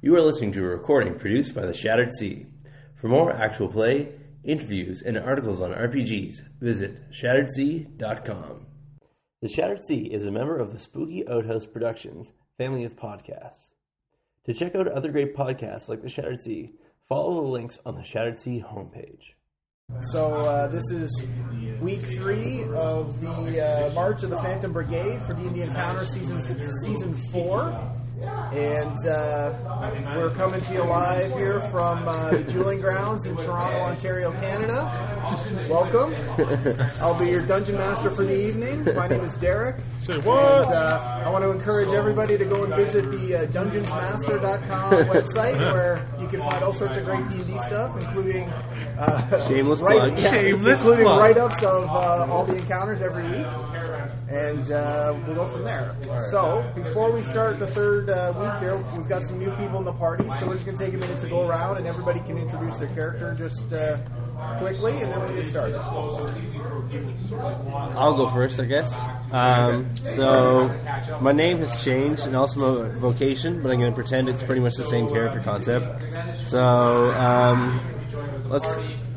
You are listening to a recording produced by The Shattered Sea. For more actual play, interviews, and articles on RPGs, visit shatteredsea.com. The Shattered Sea is a member of the Spooky Outhouse Productions family of podcasts. To check out other great podcasts like The Shattered Sea, follow the links on the Shattered Sea homepage. So uh, this is week three of the uh, March of the Phantom Brigade for the D&D Encounters season season four, and uh, we're coming to you live here from uh, the dueling grounds in Toronto, Ontario, Canada. Welcome. I'll be your dungeon master for the evening. My name is Derek. Say what? And, uh, I want to encourage everybody to go and visit the uh, dungeonsmaster.com website where you can find all sorts of great D&D stuff, including uh, Shameless write- plug. yeah, Shameless including plug. write-ups of uh, all the encounters every week, and uh, we'll go from there. So before we start the third uh, week here, we've got some new people in the party, so we're just going to take a minute to go around, and everybody can introduce their character just uh, quickly, and then we'll get started. I'll go first, I guess. Um, so, my name has changed and also my vocation, but I'm going to pretend it's pretty much the same character concept. So, um, let's.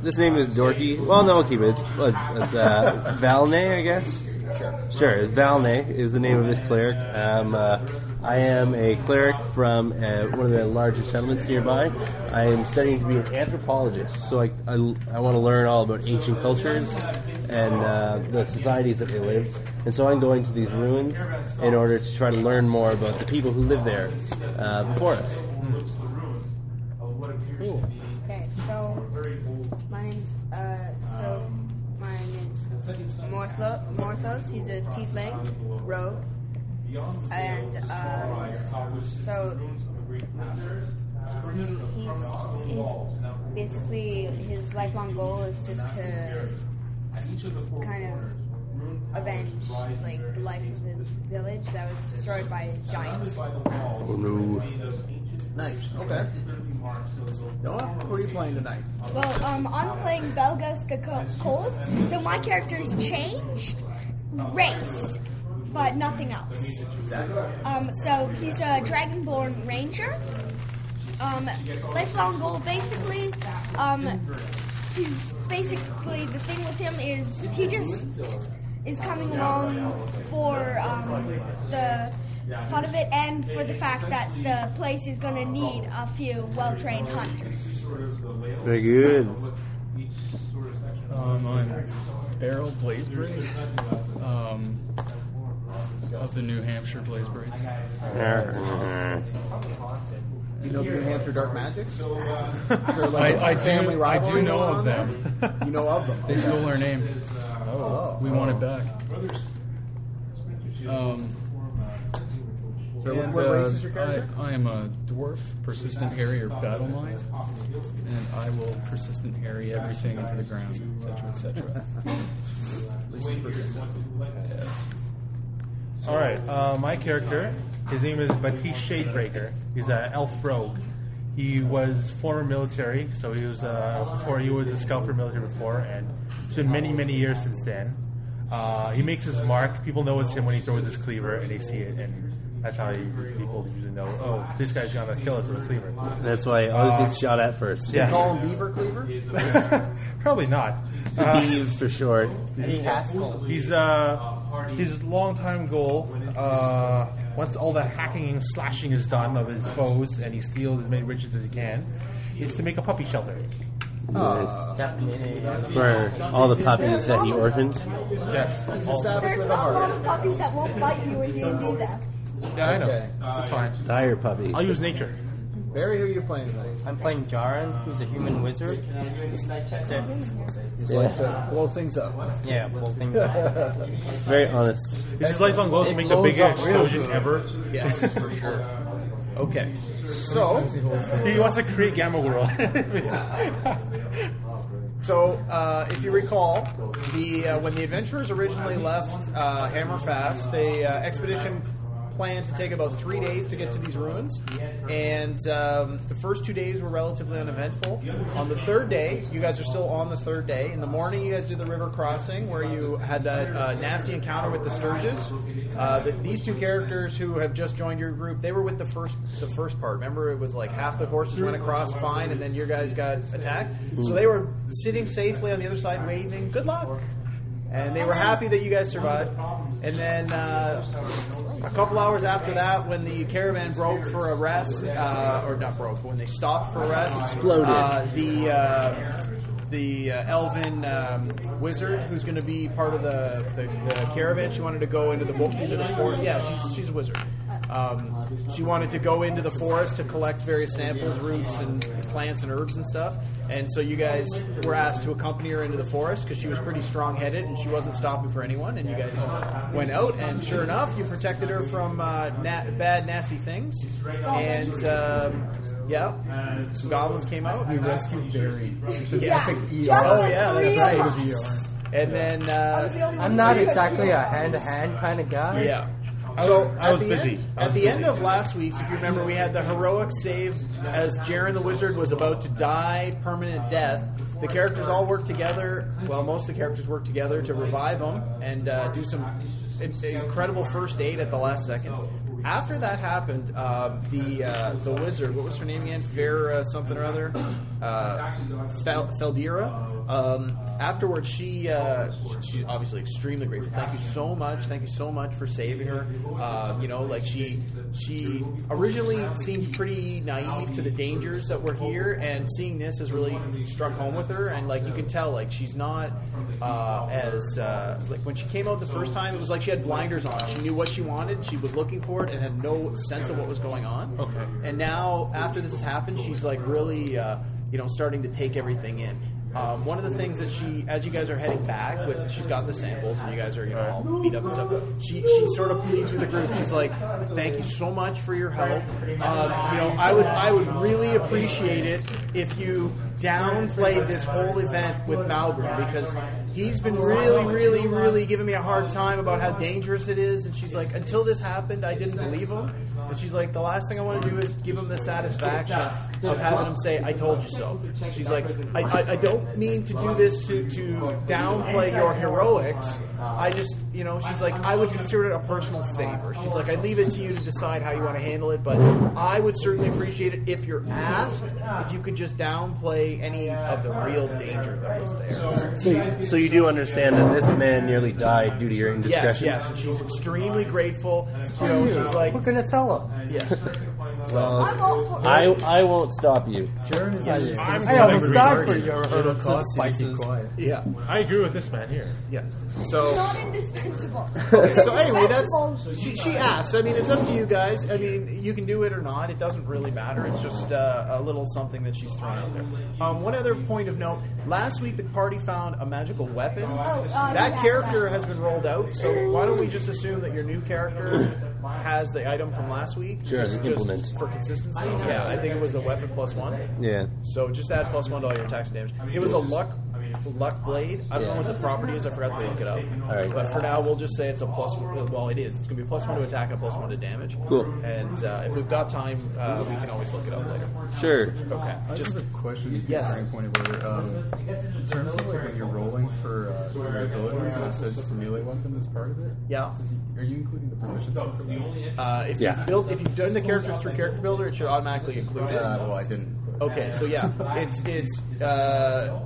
This name is Dorky. Well, no, I'll keep it. It's, it's, it's uh, Valnay, I guess. Sure. Sure. It's Valnay is the name of this cleric. Um, uh, I am a cleric from uh, one of the larger settlements nearby. I am studying to be an anthropologist, so I, I, I want to learn all about ancient cultures and uh, the societies that they lived. And so I'm going to these ruins in order to try to learn more about the people who lived there uh, before us. Cool. Okay, so my name's uh, so my name's Mortho, Morthos. He's a tiefling rogue, and uh, so he, he's, he's basically his lifelong goal is just to kind of avenge like the life of his village that was destroyed by giants. Oh no. Nice. Okay. Noah, who are you playing tonight? Well, um, I'm playing Belgos the Cold, so my character's changed race, but nothing else. Um, so he's a Dragonborn Ranger. Um, lifelong goal, basically. Um, he's basically the thing with him is he just is coming along for um, the fun of it and for the fact that the place is going to need a few well-trained hunters. Very good. Um, I'm Beryl Blazeberry um, of the New Hampshire Blazeberries. You know the New Hampshire Dark Magics? I, I do I do know of them. You know of them. They stole our name. Oh. We want it back. Um, So and, what uh, race is your character? I, I am a dwarf, persistent harrier battle mind, and I will persistent harry everything into the ground, etc., etc. yes. All right, uh, my character, his name is Batish Shadebreaker. He's an elf rogue. He was former military, so he was uh, before he was a scout for military before, and it's been many, many years since then. Uh, he makes his mark. People know it's him when he throws his cleaver, and they see it, and that's how you, people usually know. Oh, this guy's gonna kill us with a cleaver. That's why I always get shot at first. Yeah. Call him Beaver Cleaver? Probably not. Uh, Beeves for short. He's uh his long time goal. Uh, once all the hacking and slashing is done of his foes, and he steals as many riches as he can, is to make a puppy shelter. For all the puppies that he orphaned. Yes. There's not a lot of puppies that won't bite you when you do that. yeah, I know. Okay. It's fine. Dire puppy. I'll use nature. Barry, who are you playing tonight? I'm playing Jaren, who's a human wizard. That's it. He likes to blow things up. Yeah, blow things up. Very honest. It's his lifelong goal to make the blows biggest up real explosion good. ever. Yes, for sure. Okay. So, He wants to create Gamma World. so uh, if you recall, the uh, when the adventurers originally left uh, Hammerfast, a uh, expedition planned to take about three days to get to these ruins, and um, the first two days were relatively uneventful. On the third day, you guys are still on the third day. In the morning, you guys did the river crossing where you had a nasty encounter with the Stirges. Uh, the, these two characters who have just joined your group, they were with the first the first part. Remember, it was like half the horses went across fine, and then your guys got attacked. So they were sitting safely on the other side, waving "Good luck." And they were happy that you guys survived. And then uh, a couple hours after that, when the caravan broke for a rest, uh, or not broke, when they stopped for a rest, Exploded. Uh, the uh, the uh, elven um, wizard, who's going to be part of the, the, the caravan, she wanted to go into the into the forest. Yeah, she's, she's a wizard. Um, she wanted to go into the forest to collect various samples, roots, and plants and herbs and stuff. And so you guys were asked to accompany her into the forest because she was pretty strong-headed and she wasn't stopping for anyone. And you guys went out, and sure enough, you protected her from uh, na- bad, nasty things. And um, yeah, some goblins came out. We rescued Barry. Yeah, Epic just ER. Oh, yeah, three that's of right. us. And then Uh, the I'm not exactly a hand to hand kind of guy. Yeah. So I at was the busy. End, I at the busy. end of last week's, if you remember, we had the heroic save as Jaren the Wizard was about to die permanent death. The characters all worked together. Well, most of the characters worked together to revive him and uh, do some incredible first aid at the last second. After that happened, uh, the uh, the wizard, what was her name again? Fair uh, something or other, uh, Fel- Feldira. Um, afterwards, she uh, she's obviously extremely grateful. Thank you so much. Thank you so much for saving her. Uh, you know, like she she originally seemed pretty naive to the dangers that were here, and seeing this has really struck home with her. And like you can tell, like she's not uh, as like when she came out the first time, it was like she had blinders on. She knew what she wanted. She was looking for it and had no sense of what was going on. Okay. And now, after this has happened, she's like really, uh, you know, starting to take everything in. Um, one of the things that she, as you guys are heading back with, she's got the samples and you guys are, you know, all beat up and stuff. She, she sort of pleads with the group. She's like, "Thank you so much for your help. Um, you know, I would, I would really appreciate it if you downplayed this whole event with Malgrim because he's been really, really, really giving me a hard time about how dangerous it is. And she's like, until this happened, I didn't believe him. And she's like, the last thing I want to do is give him the satisfaction of having him say, I told you so. She's like, I, I, I don't mean to do this to, to downplay your heroics. I just, you know, she's like, I would consider it a personal favor. She's like, I leave it to you to decide how you want to handle it, but I would certainly appreciate it if you're asked, if you could just downplay any of the real danger that was there. So, so you do understand that this man nearly died due to your indiscretion. yes, and she's extremely grateful. You know, she's like, We're gonna tell him. yeah. Well, I'm all for I I won't stop you. Jaren is like, I'm I almost gonna died agree. for your It'll herbs cost you to keep spices. quiet. Yeah, I agree with this man here. yes. So, not indispensable. so anyway, that's Indispensable. she, she asked. I mean, it's up to you guys. I mean, you can do it or not. It doesn't really matter. It's just uh, a little something that she's thrown out there. Um, one other point of note: last week the party found a magical weapon. Oh, uh, that yeah, character that. has been rolled out. So why don't we just assume that your new character has the item from last week? Sure, as an Just implement. for consistency. Yeah, I think it was a weapon plus one. Yeah. So just add plus one to all your attacks and damage. It was a luck luck blade. I don't know what the property is. I forgot to look it up. All right. But for now, we'll just say it's a plus. Well, it is. It's going to be a plus one to attack and plus one to damage. Cool. And uh, if we've got time, uh, we can always look it up later. Sure. Okay. I just Just have a question. from Yes. the standpoint of order. Um, in terms of like when you're rolling for, uh, for your abilities, and it says to melee weapon as part of it. yeah. Does he, are you including the proficiency for that? Uh, if Yeah. you've if you've done the characters through Character Builder, it should automatically include it. Uh, well, I didn't. Okay, so yeah, it's it's uh,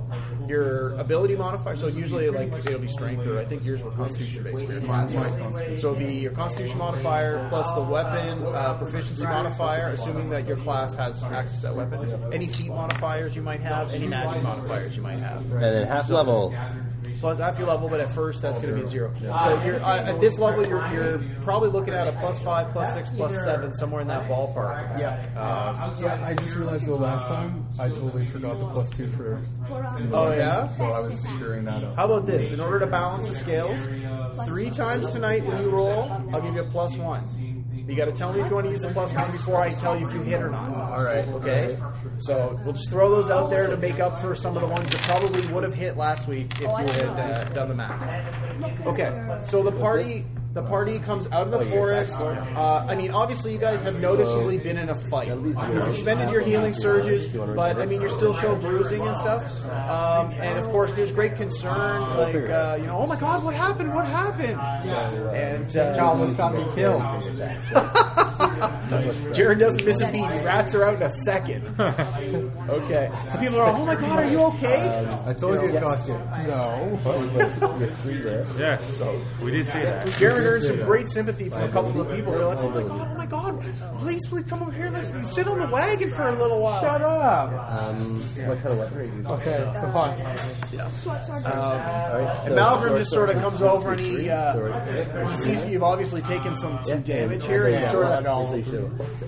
your ability modifier. So usually, like it'll be strength, or I think yours were Constitution based for your class. So it'll be your Constitution modifier plus the weapon uh, proficiency modifier, assuming that your class has access to that weapon. Any feat modifiers you might have, any magic modifiers you might have. And then half level. Plus after your level, but at first that's going to be zero. So you're uh, at this level, you're, you're probably looking at a plus five, plus six, plus seven, somewhere in that ballpark. Yeah. Uh, Yeah, I just realized the last time I totally forgot the plus two for. in Oh, yeah? So I was screwing that up. How about this? In order to balance the scales, three times tonight when you roll, I'll give you a plus one. You got to tell me if you want to use a plus one before I tell you if you hit or not. All right, okay? So we'll just throw those out there to make up for some of the ones that probably would have hit last week if you had uh, done the math. Okay, so the party The party comes out of the forest. Uh, I mean, obviously, you guys have noticeably been in a fight. You've expended your healing surges, but I mean, you're still show bruising and stuff. Um, and of course, there's great concern, like uh, you know, oh my God, what happened? What happened? And uh, almost got me killed. Jared doesn't miss a beat. Rats are out in a second. Okay. And people are, oh my God, are you okay? I told you it cost you. No. You're free there. Yes, we did see that. Jared earned some great sympathy from a couple of people. They're like, oh my God, oh my God, please, please come over here. Let's sit on the wagon for a little while. Shut up. Um, what kind of weapon are you using? Okay, come on. Short sword. Alright, And Malcolm just sort of comes over and he, uh, he sees you've obviously taken some, some damage here. And he sort of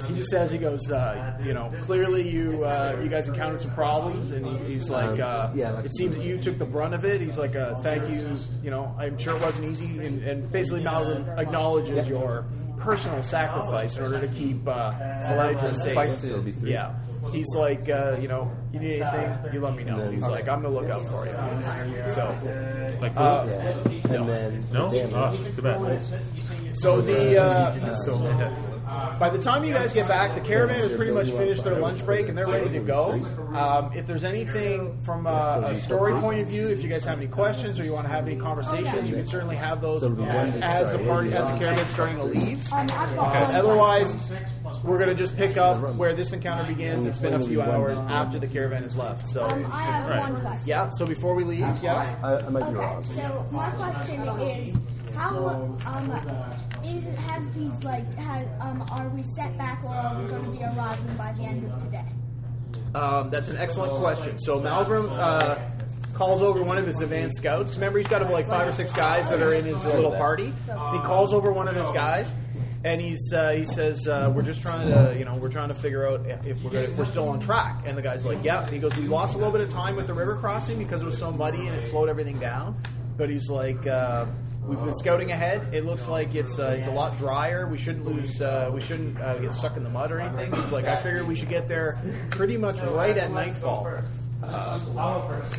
he just says he goes, uh, you know, clearly you uh, you guys encountered some problems, and he, he's like, uh, yeah, it seems that you took the brunt of it. He's like, uh, thank you, you know, I'm sure it wasn't easy, and, and basically Malcolm acknowledges your personal sacrifice in order to keep uh, Elijah safe. Yeah. He's like, uh, you know, you need anything, you let me know. He's like, I'm gonna look out for you. So, Like, uh, And then no? damage. Oh, too bad. so the uh, by the time you guys get back, the caravan has pretty much finished their lunch break and they're ready to go. Um, if there's anything from a, a story point of view, if you guys have any questions or you want to have any conversations, you can certainly have those as the party, as the caravan starting to leave. Um, I've got one Otherwise, we're gonna just pick up where this encounter begins. It's been a few hours after the caravan has left. So, Um, I have one question. yeah. So before we leave, yeah. I, I might be Okay, wrong. so my question is, how um is has these like has um are we set back or are we going to be arriving by the end of today? Um, that's an excellent question. So Malcolm uh, calls over one of his advanced scouts. Remember, he's got like five or six guys that are in his little party. He calls over one of his guys, and he's uh, he says, uh, "We're just trying to, you know, we're trying to figure out if we're gonna, if we're still on track." And the guy's like, "Yeah." He goes, "We lost a little bit of time with the river crossing because it was so muddy and it slowed everything down." But he's like. Uh, We've been scouting ahead. It looks like it's uh, it's a lot drier. We shouldn't lose. Uh, we shouldn't uh, get stuck in the mud or anything. It's like I figured we should get there pretty much right at nightfall. Uh,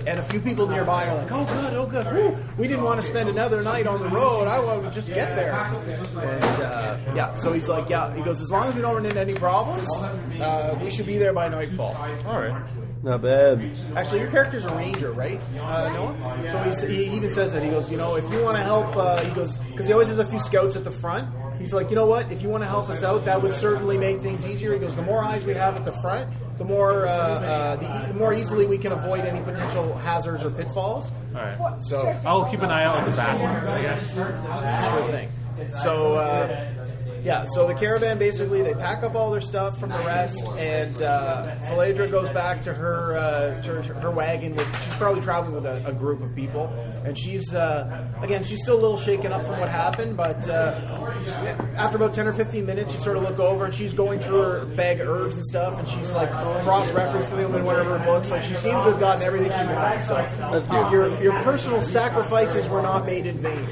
and a few people nearby are like, "Oh good, oh good. Woo. We didn't want to spend another night on the road. I want to just get there." And uh, yeah, so he's like, "Yeah." He goes, "As long as we don't run into any problems, uh, we should be there by nightfall." All right. Not bad. Actually, your character's a ranger, right, uh, Noah? So he's, he even says that he goes, you know, if you want to help, uh, he goes because he always has a few scouts at the front. He's like, you know what? If you want to help us out, that would certainly make things easier. He goes, the more eyes we have at the front, the more uh, uh, the, the more easily we can avoid any potential hazards or pitfalls. All right. So I'll keep an eye out at the back, I guess. sure thing. So uh, yeah, so the caravan basically they pack up all their stuff from the rest, and uh, Phaledra goes back to her uh, to her, her wagon. With she's probably traveling with a, a group of people, and she's uh, again she's still a little shaken up from what happened, but uh, after about ten or fifteen minutes, you sort of look over and she's going through her bag of herbs and stuff, and she's like cross-referencing them in one of her books. Like she seems to have gotten everything she wanted. So That's good. Your your personal sacrifices were not made in vain.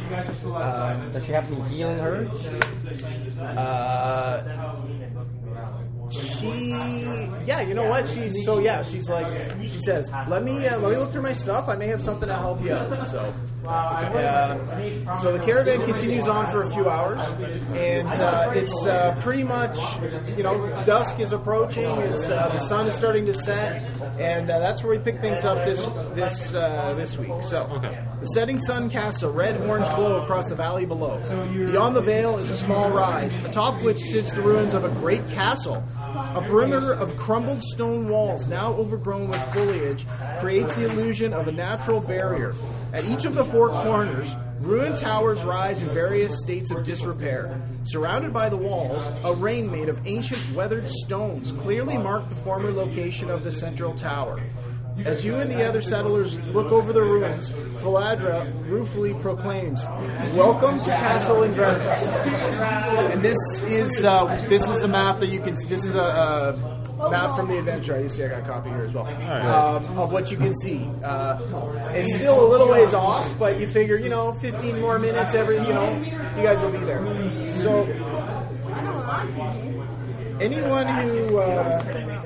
Uh, Does she have any healing herbs? Uh, she, yeah, you know what? She, so yeah, she's like, she says, let me, uh, let me look through my stuff. I may have something to help you out. So, uh, so the caravan continues on for a few hours, and uh, it's uh, pretty much, you know, dusk is approaching. It's uh, the sun is starting to set, and uh, that's where we pick things up this this uh, this week. So, okay. the setting sun casts a red orange glow across the valley below. Beyond the vale is a small rise, atop which sits the ruins of a great castle. A perimeter of crumbled stone walls, now overgrown with foliage, creates the illusion of a natural barrier. At each of the four corners, ruined towers rise in various states of disrepair. Surrounded by the walls, a ring made of ancient weathered stones clearly marked the former location of the central tower. As you and the other settlers look over the ruins, Valadra ruefully proclaims, "Welcome to Castle Inverness." And this is uh, this is the map that you can. This is a, a map from the adventure. You see, I got a copy here as well um, of what you can see. Uh, it's still a little ways off, but you figure, you know, 15 more minutes every, you know, you guys will be there. So I know what I'm thinking. anyone who uh,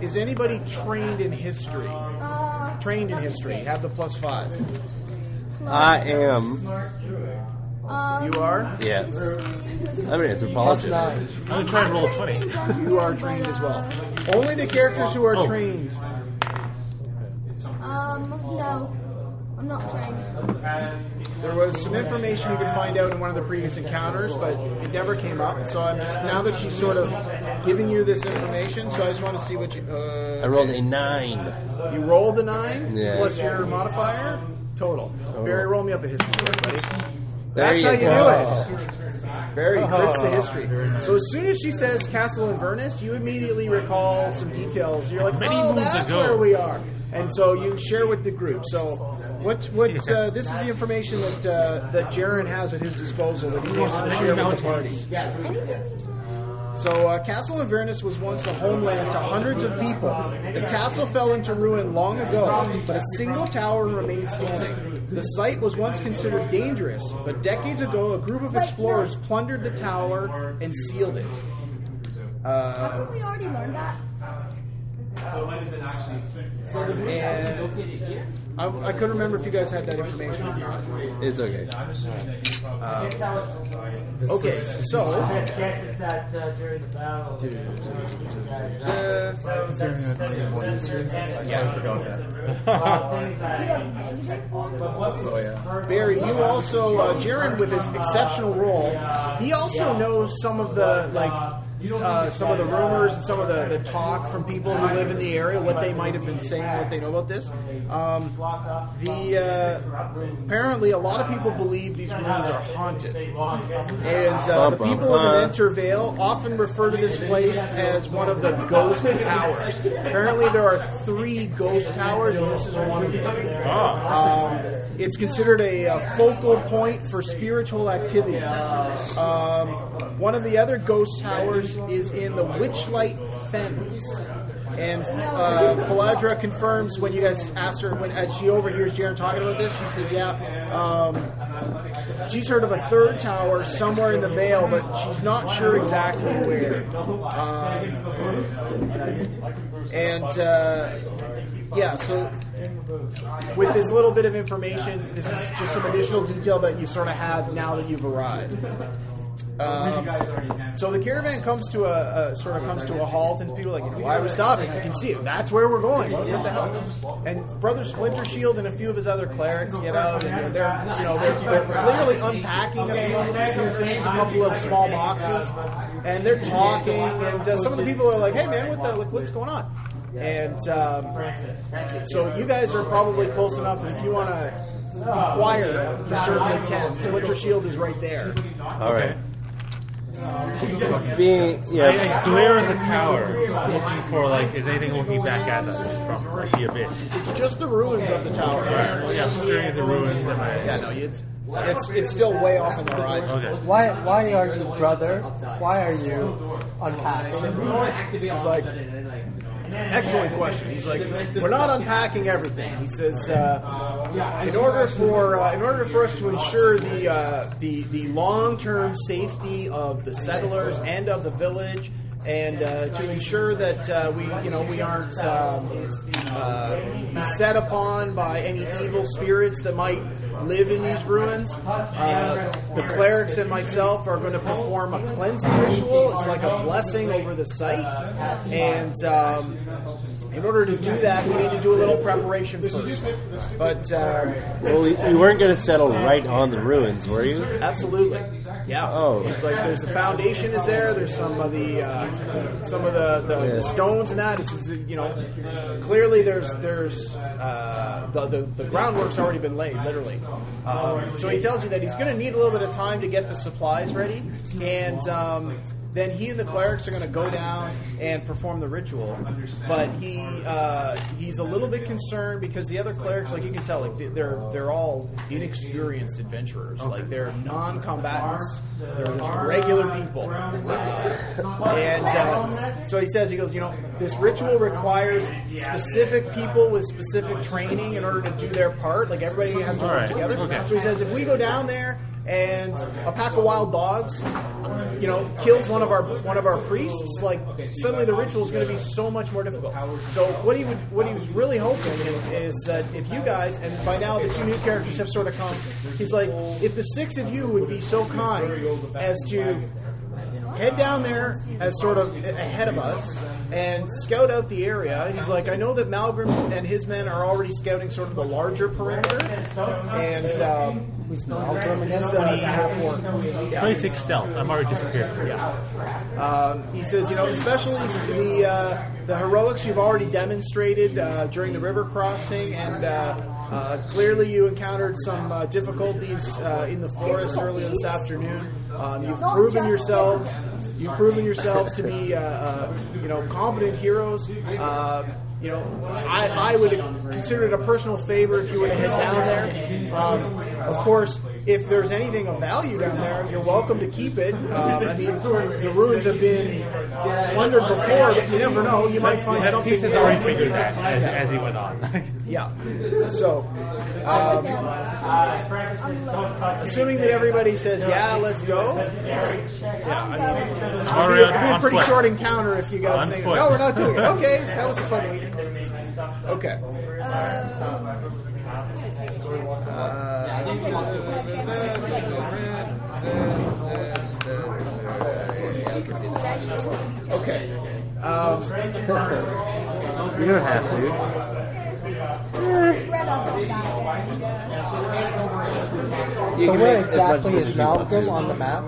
is anybody trained in history? Uh, Trained in history, see. have the plus five. I am. Um, You are. Yes. I'm an anthropologist. I'm gonna try and roll a 20. You are trained as well. Only the characters who are Oh. trained. Um, no, I'm not trained. There was some information you could find out in one of the previous encounters, but it never came up. So I'm just now that she's sort of giving you this information, so I just want to see what you. Uh, I rolled a nine. You rolled a nine Yeah. plus your modifier total. Barry, roll me up a history check, buddy. There That's you how you do it. Barry crits the history. So as soon as she says Castle Inverness, you immediately recall some details. You're like, Many oh, moons that's ago." where we are. And so you share with the group. So what what uh, this is the information that uh, that Jaren has at his disposal that he wants to share with the party. So, uh, Castle Inverness was once the homeland to hundreds of people. The castle fell into ruin long ago, but a single tower remained standing. The site was once considered dangerous, but decades ago, a group of explorers plundered the tower and sealed it. Uh, Haven't we already learned that? And I, I couldn't remember if you guys had that information or not. It's okay. Okay, so uh, Yeah, I forgot that. Oh yeah. Barry, you also, uh, Jaren, with his exceptional role, he also knows some of the like. Uh, some of the rumors and some of the, the talk from people who live in the area, what they might have been saying, what they know about this. Um, the uh, apparently a lot of people believe these ruins are haunted, and uh, the people of Intervale often refer to this place as one of the ghost towers. Apparently, there are three ghost towers, and this is one of them. Um, it's considered a, uh focal point for spiritual activity. Um, one of the other ghost towers is in the Witchlight Fens. And uh, Paladra confirms when you guys ask her, when as she overhears Jaren talking about this, she says, "Yeah, um, she's heard of a third tower somewhere in the Vale, but she's not sure exactly where." Um, and uh, yeah, so with this little bit of information, this is just some additional detail that you sort of have now that you've arrived. Um, so the caravan comes to a, a sort of comes to a halt, and people are like, you know, why are we stopping? You can see it. That's where we're going. What the hell? And Brother Splinter Shield and a few of his other clerics get out, and they're you know they're, they're clearly unpacking a few, a few things, a couple of small boxes, and they're talking. And uh, some of the people are like, hey man, what the like, what's going on? And um, so you guys are probably close enough that if you want to inquire, you certainly can. Splinter Shield is right there. All right. Being I, yeah. I glare at the tower, looking for like, is anything looking back at us from like the abyss? It's just the ruins of the tower. Right. Yeah, I'm staring at the ruins. And I, Yeah, no, it's it's, it's still way off in the horizon. Okay. Why, why are you, brother? Why are you unpacking? It's like excellent question. He's like, we're not unpacking everything. He says, uh, in order for uh, in order for us to ensure the uh, the the long term safety of the settlers and of the village. And uh, to ensure that uh, we, you know, we aren't um, uh, beset upon by any evil spirits that might live in these ruins, uh, the clerics and myself are going to perform a cleansing ritual. It's like a blessing over the site, and um, in order to do that, we need to do a little preparation first. But uh, Well, you we weren't going to settle right on the ruins, were you? absolutely, yeah. Oh. it's like there's the foundation is there. There's some of the uh, some of the, the, the Yeah. stones and that. It's, it's, you know, clearly there's there's uh, the, the the groundwork's already been laid, literally. Um, so he tells you that he's going to need a little bit of time to get the supplies ready, and um, then he and the clerics are going to go down and perform the ritual. But he uh, he's a little bit concerned because the other clerics, like you can tell, like they- they're they're all inexperienced adventurers. Like they're non-combatants. They're regular people. And uh, so he says, he goes, you know, this ritual requires specific people with specific training in order to do their part. Like everybody has to work together. okay. So he says, if we go down there and a pack of wild dogs, you know, kills one of our one of our priests, like suddenly the ritual is going to be so much more difficult. So what he would what he was really hoping is that if you guys, and by now the two new characters have sort of come, he's like, if the six of you would be so kind as to head down there as sort of ahead of us and scout out the area. He's like, I know that Malgrim and his men are already scouting sort of the larger perimeter, and um, he's the half orc. Yeah. 26 stealth. I'm already disappeared. Um, he says, you know, especially the uh, the heroics you've already demonstrated uh, during the river crossing, and uh, uh, clearly you encountered some uh, difficulties uh, in the forest earlier this afternoon. Um, you've proven yourselves. You've proven yourselves to be, uh, uh, you know, competent heroes. Uh, you know, I, I would consider it a personal favor if you were to head down there. Um, of course, if there's anything of value down there, you're welcome to keep it. Um, I mean, the ruins have been plundered before, but you never know. You might find That something. piece has already figured that as, as he went on. Yeah. So, I'm um, with them. I'm assuming that everybody says, "Yeah, let's go." I'm going. It'd be a pretty short encounter if you guys say, foot. "No, we're not doing it." Okay, that was a fun week. Okay. Okay. Um, You don't have to. You So where make as much exactly is you. Malcolm on the map?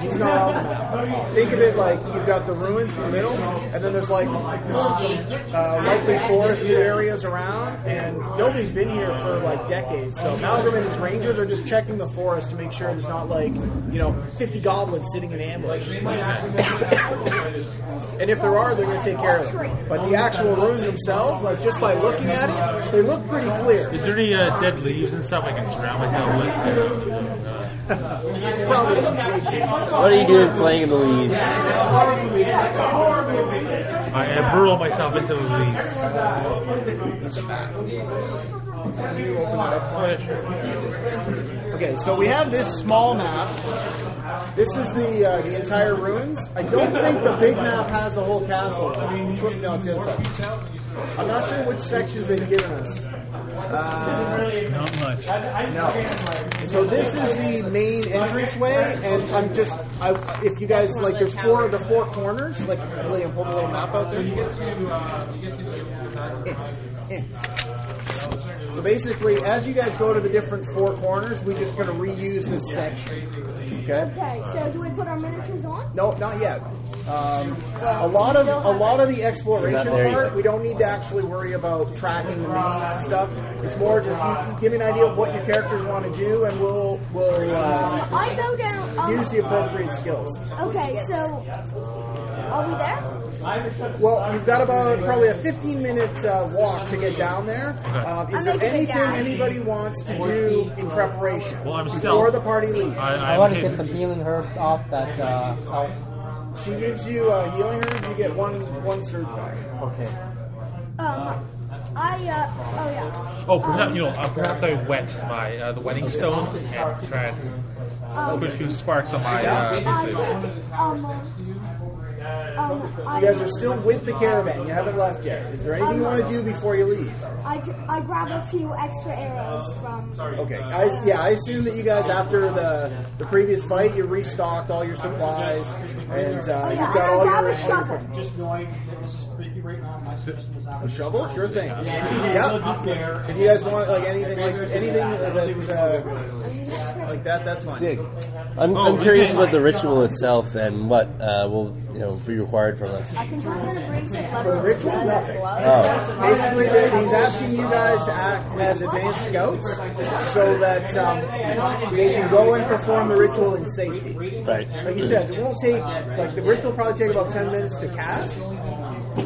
He's not on the map. Think of it like you've got the ruins in the middle, and then there's like some uh, likely forested areas around, and nobody's been here for like decades. So Malcolm and his rangers are just checking the forest to make sure there's not like you know 50 goblins sitting in ambush. and if there are, they're going to take care of it. But the actual ruins themselves, like just by looking at it, they look pretty clear. Is there any uh, dead leaves and stuff I can surround myself with? Probably some twigs. What are you doing playing in the leaves? I, I burrow myself into the leaves. Yeah, sure. Okay, so we have this small map. This is the uh, the entire ruins. I don't think the big map has the whole castle. Flip- No, it's the other side. I'm not sure which sections they've given us. Uh, Not much. no. So this is the main entranceway, and I'm just, I, if you guys like, there's four the four corners. Like, William, pull the little map out there. Eh, eh. So basically, as you guys go to the different four corners, we're just going to reuse this section. Okay. okay, so do we put our miniatures on? No, not yet. Um, a lot of a lot of the exploration part, yet. we don't need to actually worry about tracking the minis and stuff. It's more just you, you give me an idea of what your characters want to do, and we'll we'll uh, I go down. Um, use the appropriate skills. okay, so are we there? Well, you've got about probably a 15 minute uh, walk to get down there. Uh, is there anything anybody wants to do in preparation Well, I'm before stealth. the party leaves? I, I I'm want to get some healing herbs off that uh, elf. She gives you a healing herb. You get one one surge back. Okay. Um, I uh, oh yeah. Oh, perhaps you know, uh, perhaps I wet my uh, the wedding stone and try and Um, put a few sparks on my. I Uh, did. Um, um, You guys are still with the caravan. You haven't left yet. Is there anything you want to do before you leave? I, ju- I grab a few extra arrows from. Okay. I, yeah, I assume that you guys, after the the previous fight, you restocked all your supplies and uh, Oh you've yeah, got all grab your, a shovel. Just knowing that this is creepy right now, my system is out. A shovel? Sure thing. Yeah. Yeah. If you guys want like anything like anything that uh, like that, that's fine. Dig. I'm, I'm curious about the ritual itself and what uh, will you know be required from us. I think I'm gonna bring some For the ritual, nothing. Oh, Basically, he's asking you guys to act as advanced scouts so that um, they can go and perform the ritual in safety. right. Like he says, it won't take like the ritual will probably take about ten minutes to cast,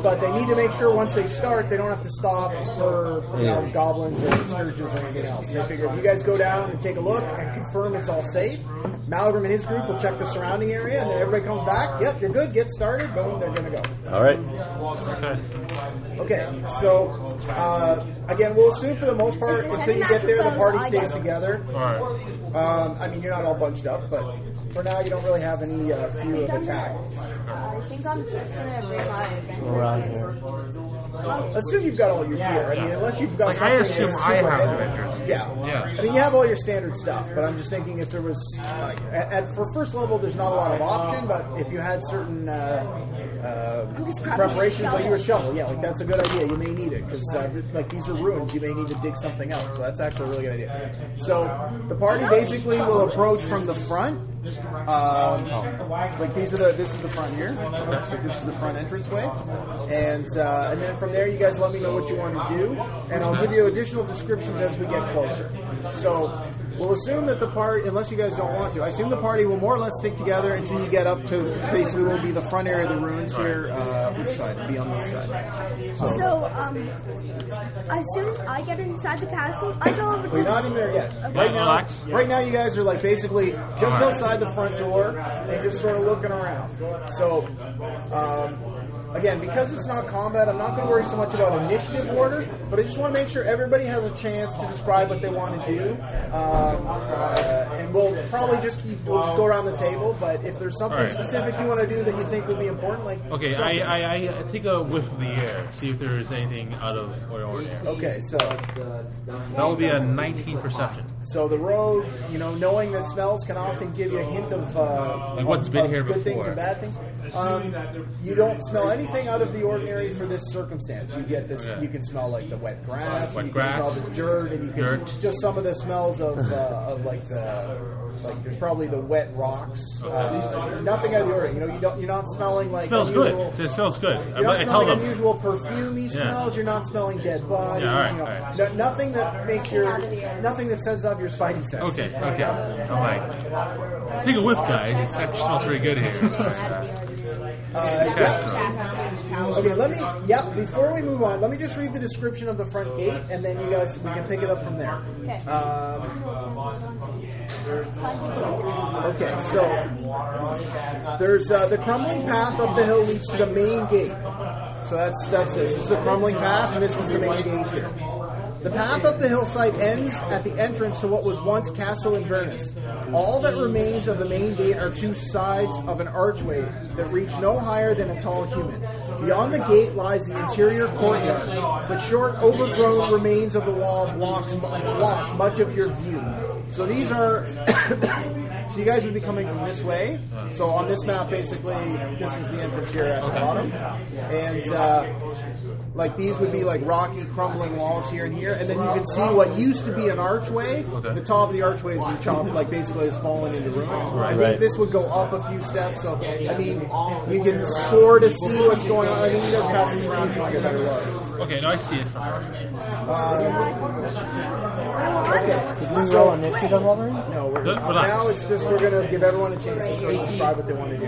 but they need to make sure once they start, they don't have to stop for you know, Yeah. goblins or scourges or anything else. They figure if you guys go down and take a look and confirm it's all safe, Malgrim and his group will check the surrounding area, and then everybody comes back. Yep, you're good. Get started. Boom, they're gonna go. All right. Okay, so uh, again, we'll assume for the most part until you get there, the party stays together. All right. Um, I mean, you're not all bunched up, but for now, you don't really have any uh, fear of attack. I think I'm just gonna bring my adventure. Around here. Assume you've got all your gear. I mean, unless you've got Like, I something assume I have adventures. Yeah. Yeah. I mean, you have all your standard stuff, but I'm just thinking if there was, uh, at, at, for first level, there's not a lot of option, but if you had certain uh, uh, preparations, like you were shovel, yeah, like that's a good idea. You may need it because uh, like these are ruins, you may need to dig something out. So that's actually a really good idea. So the party basically will approach from the front. Um, like these are the this is the front here. Like this is the front entranceway, and uh, and then from there you guys let me know what you want to do, and I'll give you additional descriptions as we get closer. So we'll assume that the party, unless you guys don't want to, I assume the party will more or less stick together until you get up to basically will be the front area of the ruins here. Uh, which side? It'll be on this side. So, um, as soon as I get inside the castle, I go over to. We're not in there yet. Okay. Right now, right now, you guys are like basically just Alright. outside the front door and just sort of looking around. So, um, again, because it's not combat, I'm not going to worry so much about initiative order, but I just want to make sure everybody has a chance to describe what they want to do. Um, uh, and we'll probably just keep, we'll just go around the table. But if there's something Alright. specific you want to do that you think would be important, like Okay. I, I, I take a whiff of the air, see if there is anything out of the ordinary. okay, so That will be a 19 perception. So the road, you know, knowing that smells can often give you a hint of, uh, Like what's of- been here good things and bad things. Um, you don't smell anything out of the ordinary for this circumstance. You get this. You can smell like the wet grass. Wet you grass, can smell the dirt, and you can dirt. just some of the smells of, uh, of like the like there's probably the wet rocks. Uh, nothing out of the ordinary. You know, you don't. You're not smelling like It smells unusual, good. It smells good. I, you're not I tell smelling them. unusual perfumey smells. You're not smelling dead bodies. Yeah, all right, you know, all right. no- nothing that makes your nothing that sends off your spidey sense. Okay, okay. I'm like, take a whiff, guys. It actually smells pretty good here. Uh, yeah. Okay, let me. Yeah, before we move on, let me just read the description of the front gate, and then you guys we can pick it up from there. Okay. Um, okay, so there's uh, the crumbling path up the hill leads to the main gate. So that's that's this. This is the crumbling path, and this was the main gate here. The path up the hillside ends at the entrance to what was once Castle Inverness. All that remains of the main gate are two sides of an archway that reach no higher than a tall human. Beyond the gate lies the interior courtyard, but short, overgrown remains of the wall blocks block much of your view. So these are. so you guys would be coming from this way. So on this map, basically, this is the entrance here at the bottom, and. Uh, like these would be like rocky, crumbling walls here and here, and then you can see what used to be an archway. Okay. The top of the archway has been chopped, like basically has fallen into ruin. I think Right. this would go up a few steps. So I mean, you can sort of see what's going on. I mean, you don't pass this around if to get a better look. Okay, now I see it. Okay. Did we roll initiative already? No, we're, Good, uh, relax. now it's just we're gonna give everyone a chance to sort of describe what they want to do.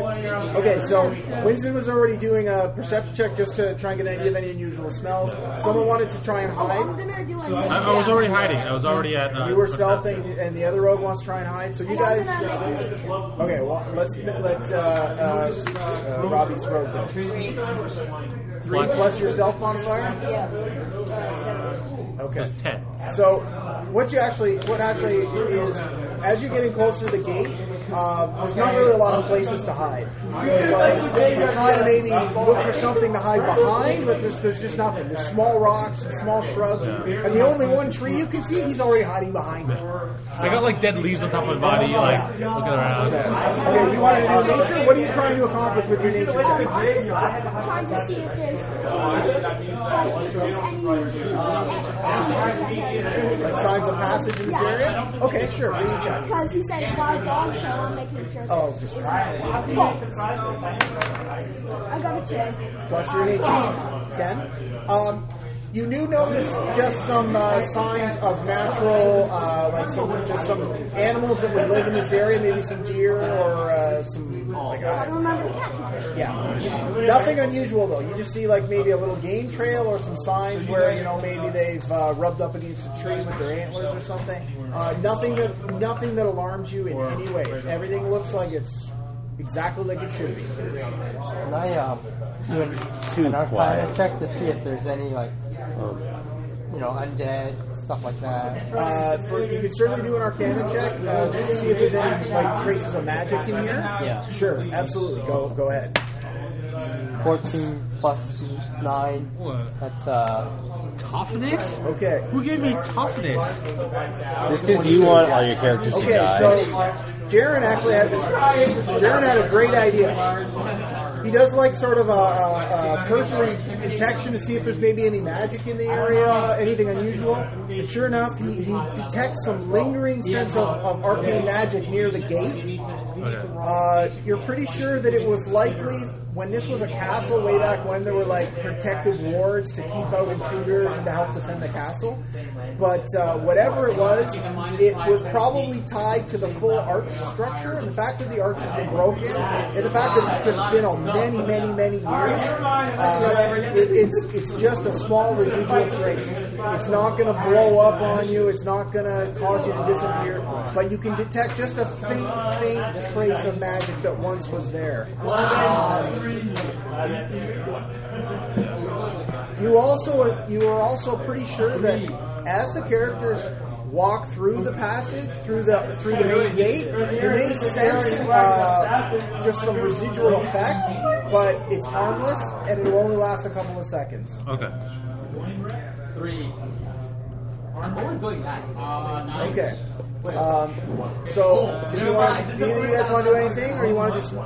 Okay, so Winston was already doing a perception check just to try and get any of any unusual smells. Someone wanted to try and hide. I'm hide. gonna do a I, I was already hiding. I was already at. Uh, You were stealthing, and the other rogue wants to try and hide. So you guys. I'm gonna make a nature. Okay, well, let's let uh, uh, uh, Robbie's rogue go. Three plus your stealth modifier. Yeah. Uh, seven. Okay. Just ten. So, what you actually, what actually is, as you're getting closer to the gate, uh, there's not really a lot of places to hide. So it's like you're trying to maybe look for something to hide behind, but there's there's just nothing. There's small rocks and small shrubs, and the only one tree you can see, he's already hiding behind it. I got like dead leaves on top of my body, like looking around. Okay, you want to do nature? What are you trying to accomplish with your nature check? I'm just trying to see if there's, like, any. Signs of passage in this area? Okay, sure. Give me a check. Because he said wild dog, so I'm making sure. Oh, just Twelve. I got a ten. plus your nature ten. Um, you do notice just some uh, signs of natural, uh, like some just some animals that would live in this area, maybe some deer or uh, some like I don't remember catching. yeah, nothing unusual though. You just see like maybe a little game trail or some signs where you know maybe they've uh, rubbed up against a tree with their antlers or something. Uh, nothing that nothing that alarms you in any way. Everything looks like it's exactly like it should be. Can I um, do an, Too an Arcana quiet. check to see if there's any like, you know, undead stuff like that? Uh, for, you could certainly do an Arcana check uh, just to see if there's any like traces of magic in here. Yeah. Sure, absolutely. Go go ahead. 14 plus 9. That's uh, Toughness? Okay. Who gave me toughness? Just because you want all your characters to die. Okay, so Jaren actually had this. Jaren had a great idea. He does like sort of a, a, a cursory detection to see if there's maybe any magic in the area, anything unusual. And sure enough, he, he detects some lingering sense of, of arcane magic near the gate. Uh, you're pretty sure that it was likely when this was a castle way back when there were like protective wards to keep out intruders and to help defend the castle. But uh, whatever it was, it was probably tied to the full arch structure. And the fact that the arch has been broken, and the fact that it's just been on many, many, many years, uh, it, it's it's just a small residual trace. It's not going to blow up on you. It's not going to cause you to disappear. But you can detect just a faint, faint trace of magic that once was there. You also you are also pretty sure that as the characters walk through the passage through the through the main gate, you may sense uh, just some residual effect, but it's harmless and it will only last a couple of seconds. Okay. Okay. Um, so, did you want? Do either of you guys want to do anything, or you want to just move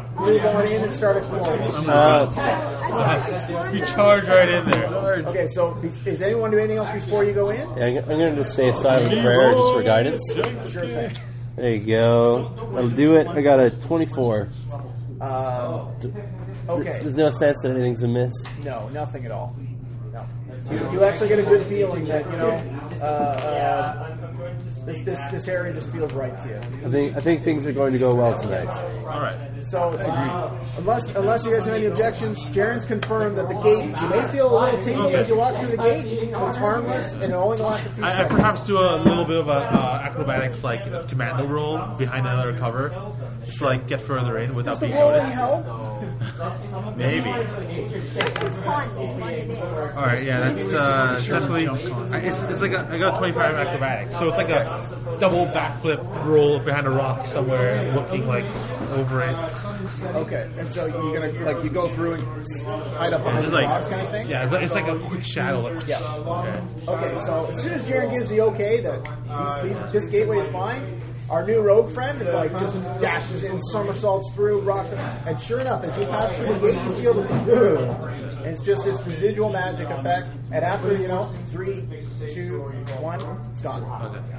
on in and start exploring? Uh, You charge right in there. Okay. So, be- is anyone doing anything else before you go in? yeah, I'm going to just say a silent prayer just for guidance. Sure thing. There you go. I'll do it. I got a 24. Um, okay. There's no sense that anything's amiss. No, nothing at all. You, you actually get a good feeling that you know uh, uh, this, this this area just feels right to you. I think I think things are going to go well tonight. All right. So unless unless you guys have any objections, Jaren's confirmed that the gate. You may feel a little tingle as you walk through the gate, but it's harmless and it only lasts a few I, I seconds. perhaps do a little bit of a uh, acrobatics like commando roll behind another cover, just to like get further in without Does the being roll noticed. help? Maybe. It's just for fun, is what it is. All right, yeah, that's uh, definitely. I- It's, it's like a, I got 25 acrobatics, so it's like a double backflip roll behind a rock somewhere, looking like over it. Okay, and so you're gonna like you go through and hide up behind the rocks kind of thing. yeah, it's like a quick shadow. Like, Yeah. Okay. Okay, so as soon as Jaren gives the okay that this gateway is fine, our new rogue friend is like just uh-huh. dashes in, somersaults through, rocks, and sure enough, as you pass through the gate, you feel the and it's just this residual magic effect. And after you know three, two, one, it's gone.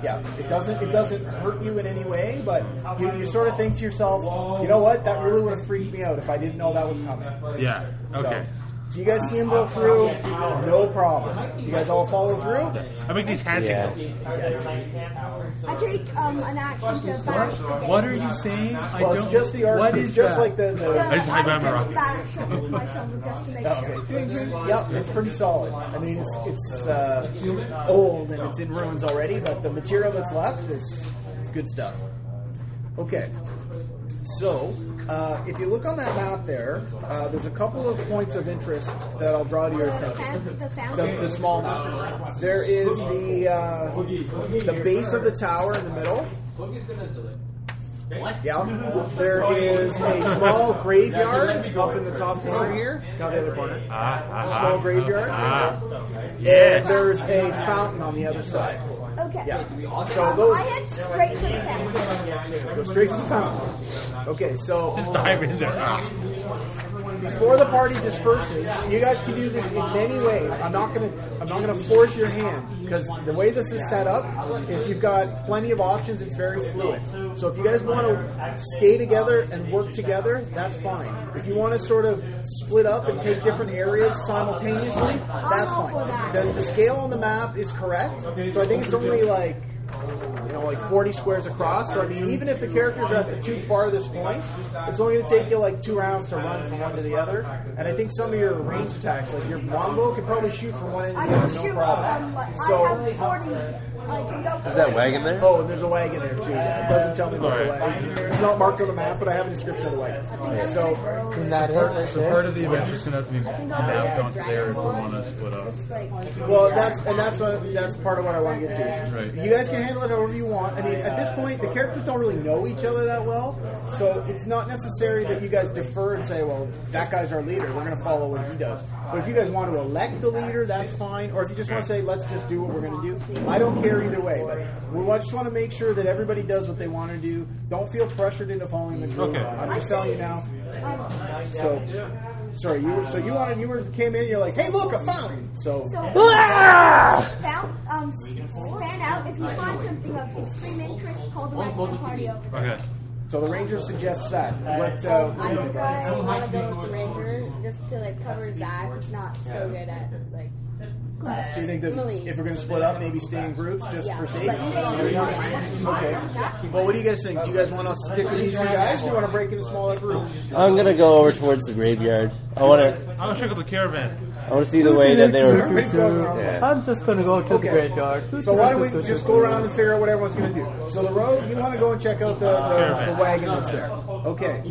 Yeah, it doesn't it doesn't hurt you in any way, but you, you sort of think to yourself, you know what, that really would have freaked me out if I didn't know that was coming. Yeah. Okay. So, so you guys see him go through, no problem. You guys all follow through. I make these hand Yes. signals. I take um, an action to bash the gate. What are you saying? I Well, don't. it's just the art. What it's just that? like the. the Yeah, I just hide behind my I rock. just bash it with my shovel just to make Okay. sure. Yep, it's pretty solid. I mean, it's it's uh, old and it's in ruins already, but the material that's left is it's good stuff. Okay, so uh, if you look on that map there, uh, there's a couple of points of interest that I'll draw to your The, attention. fountain, the The, fountain. the small map. There is the uh, the base of the tower in the middle. What? Yeah. There is a small graveyard up in the top corner here. Not the other corner. Ah, ah, Small ah. graveyard. Ah. And Yes. there's a fountain on the other side. Okay. Yeah. Um, So those I head straight to the fountain. go straight to the fountain. Okay, so Just dive in there. Ah. Before the party disperses, you guys can do this in many ways. I'm not gonna I'm not gonna force your hand because the way this is set up is you've got plenty of options. It's very fluid. So if you guys want to stay together and work together, that's fine. If you want to sort of split up and take different areas simultaneously, that's fine. The, the scale on the map is correct. So I think it's only like you know, like 40 squares across. So, I mean, even if the characters are at the two farthest points, it's only going to take you like two rounds to run from one to the other. And I think some of your range attacks, like your longbow, can probably shoot from one end to I the can other, no shoot. problem. Um, So, have 40. I can go Is that wagon there? oh, and there's a wagon there too. Yeah, it doesn't tell me about the wagon. It's not marked on the map, but I have a description of the wagon. So, Isn't that it right So part of the adventure is gonna have to be mapped onto there if we want to split up. Well, that's and that's what that's part of what I want to get to. Right. You guys can handle it however you want. I mean, at this point, the characters don't really know each other that well, so it's not necessary that you guys defer and say, "Well, that guy's our leader. We're going to follow what he does." But if you guys want to elect the leader, that's fine. Or if you just want to say, "Let's just do what we're going to do," I don't care either way. But we wa- just want to make sure that everybody does what they want to do. Don't feel pressured into following the group. Okay. I'm just telling you now. Um, So, sorry, you so you wanted you were came in. You're like, "Hey, look, a fountain." So. So, found, um, s- fan out if you find something of extreme interest, call the rest of the party over. Okay. So the ranger suggests that. What? Uh, I think I want to go with the ranger just to like cover his back. He's not so good at like. So you think that if we're going to split up, maybe stay in groups just Yeah, for safety? like stay in Okay. Well, what do you guys think? Do you guys want to stick with these two guys? Or do you want to break into smaller groups? I'm gonna go over towards the graveyard. I wanna, I'm going to check out the caravan. I wanna see the way that they were. Everybody's going. Yeah. I'm just gonna go to Okay. the graveyard. So why don't we just go around and figure out what everyone's going to do? So the road, you want to go and check out the, the, the wagon that's there. Okay.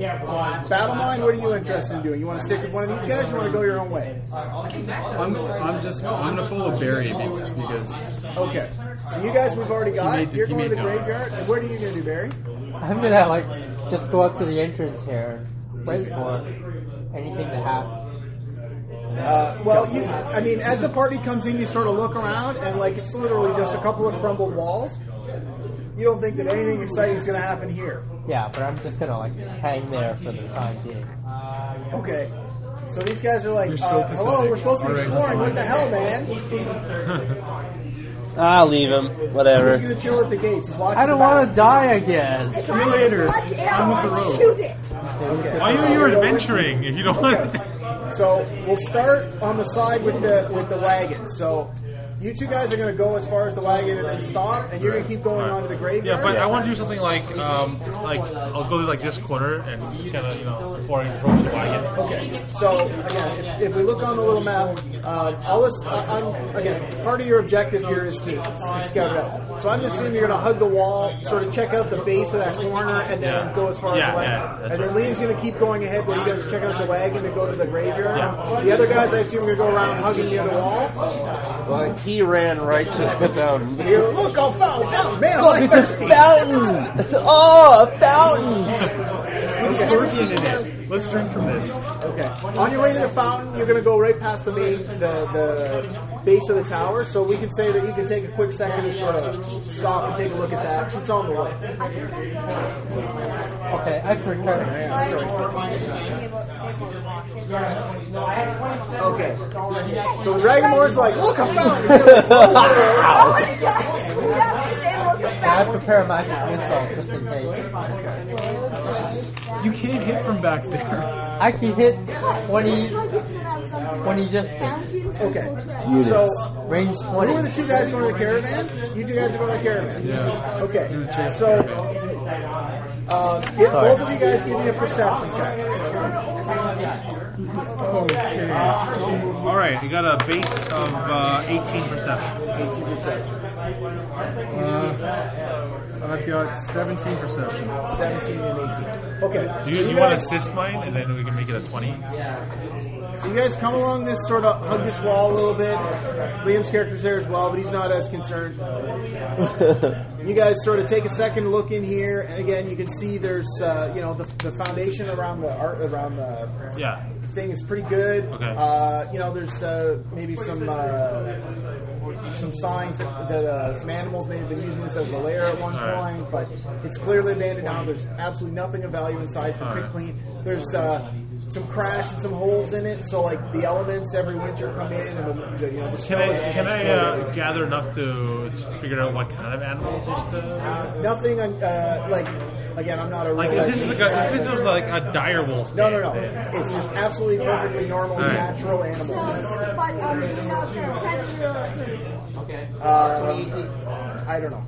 Battle Mind, what are you interested in doing? You want to stick with one of these guys? Or you want to go your own way? I'm, I'm just I'm gonna follow Barry because Okay. So you guys, we've already got. made You're going to the the- graveyard. And what are you going to do, Barry? I'm gonna like just go up to the entrance here, and wait for anything to happen. Uh, well, you, I mean, as the party comes in, you sort of look around, and like it's literally just a couple of crumbled walls. You don't think that anything exciting is going to happen here. Yeah, but I'm just gonna like hang there for the time being. Okay. So these guys are like, uh, hello, we're supposed to be Alright. exploring. What the hell, man? I'll leave him. He's Whatever. going to chill at the gates. He's watching. I don't want to die again. If I have a blunt arrow, I shoot it. Why are you adventuring if you don't want to? So we'll start on the side with the with the wagon. So you two guys are going to go as far as the wagon and then stop, and you're going to keep going on to the graveyard. Yeah, but I want to do something like, um, like I'll go to like this corner and kind of, you know, before I approach the wagon. Okay. So again, if, if we look on the little map, uh, I'll list, uh, I'm, again, part of your objective here is to, to scout it out. So I'm just assuming you're going to hug the wall, sort of check out the base of that corner, and then Yeah. go as far Yeah, as the wagon. yeah, that's and then. Liam's going to keep going ahead while you guys are checking out the wagon to go to the graveyard. The other guys, I assume, are going to go around hugging the other wall. Well, he ran right to the fountain. You're like, look, oh, fountain, fountain, man, I'm Look, like it's a fountain! Oh, a fountain! Never seen those. Let's drink from this. Okay. On your way to the fountain, you're going to go right past the main, the, the base of the tower. So we can say that you can take a quick second to sort of stop and take a look at that. 'cause It's on the way. I think I'm going to. Okay, I prepare. I would take this. Be able, be able to wash it. Okay. So the Dragonborn's like, look, I found it. Oh my god! We have to look I prepare a magic missile just in case. You can't hit from back there. I can hit when he It's like it's gonna have something when he like just fountains Okay. and. So range who are the twenty. two guys going to the caravan? You two guys are going to the caravan. Yeah. Okay. So uh, if both of you guys give me a perception check. Okay. All right, you got a base of uh, 18 perception. 18 perception. Uh, I've got 17 perception. 17 and 18. Okay. Do you, So you want to guys- assist mine, and then we can make it a 20? Yeah. So you guys come along this sort of hug this wall a little bit. Liam's character's there as well, but he's not as concerned. You guys sort of take a second look in here, and again, you can see there's uh, you know the, the foundation around the art around the Yeah. Thing is pretty good. Okay. Uh, you know, there's uh, maybe some uh, some signs that, that uh, some animals may have been using this as a lair at one right. point, but it's clearly abandoned now. There's absolutely nothing of value inside for All quick right. clean. There's uh, some cracks and some holes in it. So like the elements every winter come in, and the, the you know the snow Can I is just can I uh, gather enough to figure out what kind of animals used to? Nothing uh, like again. I'm not a Like real if this is like a, if this expert. was like a dire wolf. No, no, no. It's just absolutely perfectly normal, Alright. natural So, animals. but um, you know, if they're predator or Um, I don't know.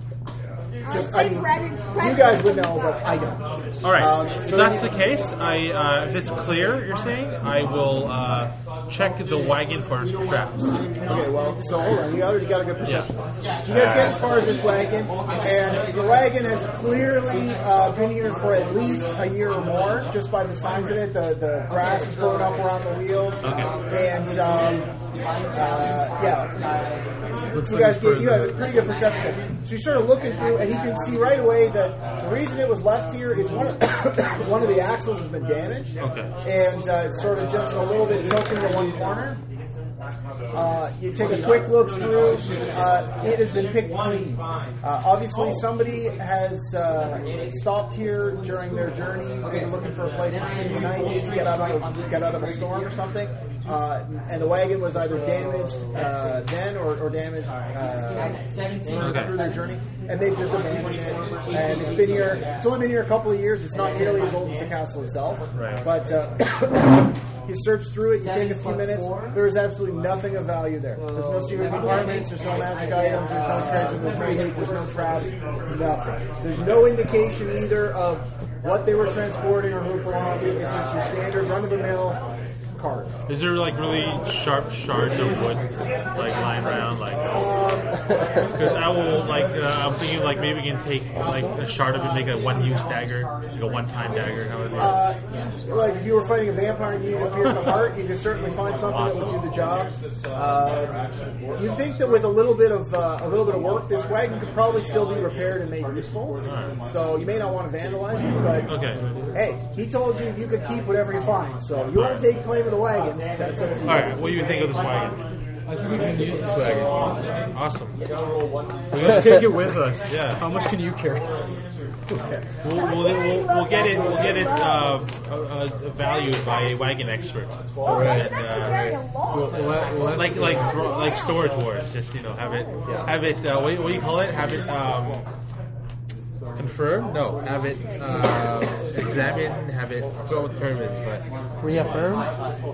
I'd Just, I say mean, predator. you guys would know, but I don't. All right. Um, if so that's the case, I uh, if it's clear, you're saying I will uh, check the wagon for traps. Okay, well, so hold on. You already got a good perception. So you guys get as far as this wagon, and the wagon has clearly uh, been here for at least a year or more, just by the signs of it. The, the grass is growing up around the wheels. Okay. And, um, uh, yeah. Looks you guys it's get, you have a pretty good perception. So you're sort of looking through, and you can see right away that the reason it was left here is one of one of the axles has been damaged, Okay. and uh, it's sort of just a little bit tilting to one corner. Uh, you take a quick look through. Uh, it has been picked clean. Uh, obviously, somebody has uh, stopped here during their journey. They were looking for a place to sleep the night, get out of a, get out of a storm or something. Uh, and the wagon was either damaged uh, then or, or damaged uh, through, through their journey, and they've just abandoned it. And it's been here. It's only been here a couple of years. It's not nearly as old as the castle itself, but. Uh, You search through it, you take a few minutes, there is absolutely nothing of value there. There's no secret compartments, there's no magic items, there's no treasure, there's no hate, there's no traps, nothing. There's no indication either of what they were transporting or who it belonged to. It's just your standard run of the mill cart. Is there like really sharp shards of wood like lying around? Like, because I will like uh, I'm thinking like maybe we can take like a shard of it, make a one use dagger, like a one time dagger. How would Uh, like if you were fighting a vampire and you needed to pierce the heart, you could certainly find something that would do the job. Uh, you think that with a little bit of uh, a little bit of work, this wagon could probably still be repaired and made useful. So you may not want to vandalize it, but Okay. hey, he told you you could keep whatever you find. So you want to take claim of the wagon? That's up to you. All right. What do you think of this wagon? I think we can use this wagon. Awesome. We gotta take it with us. Yeah. How much can you carry? We'll, we'll, we'll, we'll get it. We'll get it uh, uh, uh, valued by a wagon expert. Oh, And, uh, very. We'll, we'll, let- we'll let- like like like storage wars. Just you know, have it have it. Uh, what, do you- what do you call it? Have it um, confirmed? No, have it uh, examined. Have it. I forgot what the term is, but Reaffirm?